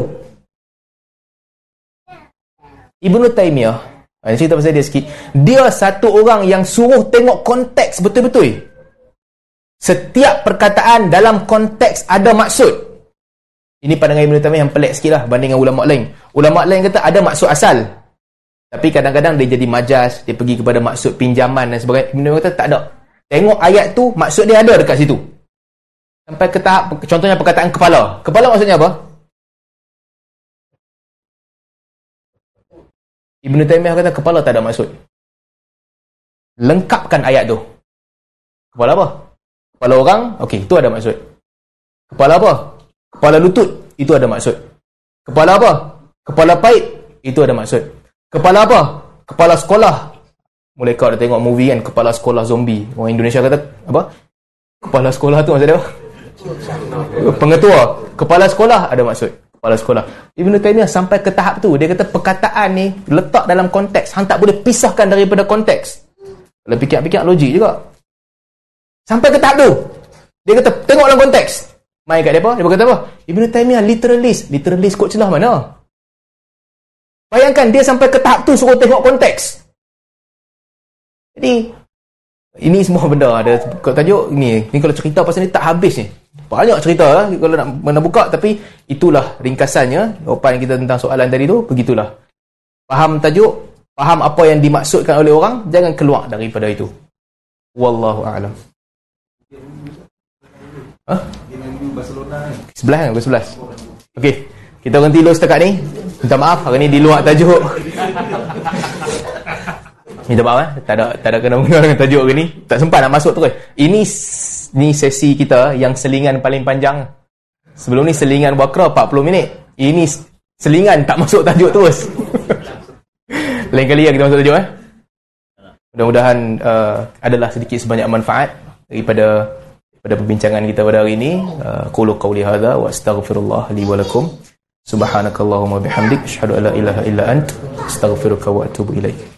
Ibnu Taimiyah saya cerita pasal dia sikit. Dia satu orang yang suruh tengok konteks betul-betul. Setiap perkataan dalam konteks ada maksud. Ini pandangan Ibn Taymiyah yang pelik sikit lah banding dengan ulama lain. Ulama lain kata ada maksud asal. Tapi kadang-kadang dia jadi majas, dia pergi kepada maksud pinjaman dan sebagainya. Ibn Taymiyah kata tak ada. Tengok ayat tu, maksud dia ada dekat situ. Sampai ke tahap, contohnya perkataan kepala. Kepala maksudnya apa? Ibn Taymiyah kata kepala tak ada maksud. Lengkapkan ayat tu. Kepala apa? Kepala orang, okey, itu ada maksud. Kepala apa? Kepala lutut, itu ada maksud. Kepala apa? Kepala pait, itu ada maksud. Kepala apa? Kepala sekolah. Mulai kau dah tengok movie kan, kepala sekolah zombie. Orang Indonesia kata, apa? Kepala sekolah tu maksud dia apa? Pengetua. Kepala sekolah ada maksud kepala sekolah. Ibn Taymiyah sampai ke tahap tu, dia kata perkataan ni letak dalam konteks. Hang tak boleh pisahkan daripada konteks. Kalau fikir-fikir logik juga. Sampai ke tahap tu. Dia kata, tengok dalam konteks. Mai kat dia apa? Dia kata apa? Ibn Taymiyah literalist. Literalist kot celah mana? Bayangkan dia sampai ke tahap tu suruh tengok konteks. Jadi, ini semua benda ada kau tajuk ni. Ni kalau cerita pasal ni tak habis ni. Banyak cerita lah kalau nak, nak buka tapi itulah ringkasannya jawapan kita tentang soalan tadi tu begitulah. Faham tajuk, faham apa yang dimaksudkan oleh orang, jangan keluar daripada itu. Wallahu a'lam. Ha? Sebelah kan? Sebelah. Okey. Kita berhenti dulu setakat ni. Minta maaf hari ni di luar tajuk. Minta maaf eh. Tak ada tak ada kena mengena dengan tajuk hari ni. Tak sempat nak masuk terus. Ini ni sesi kita yang selingan paling panjang. Sebelum ni selingan wakra 40 minit. Ini selingan tak masuk tajuk terus. Lain kali ya kita masuk tajuk eh. Mudah-mudahan uh, adalah sedikit sebanyak manfaat daripada pada perbincangan kita pada hari ini. Uh, qulu qawli hadza wa astaghfirullah li wa lakum. Subhanakallahumma bihamdik asyhadu an la ilaha illa ant astaghfiruka wa atubu ilaik.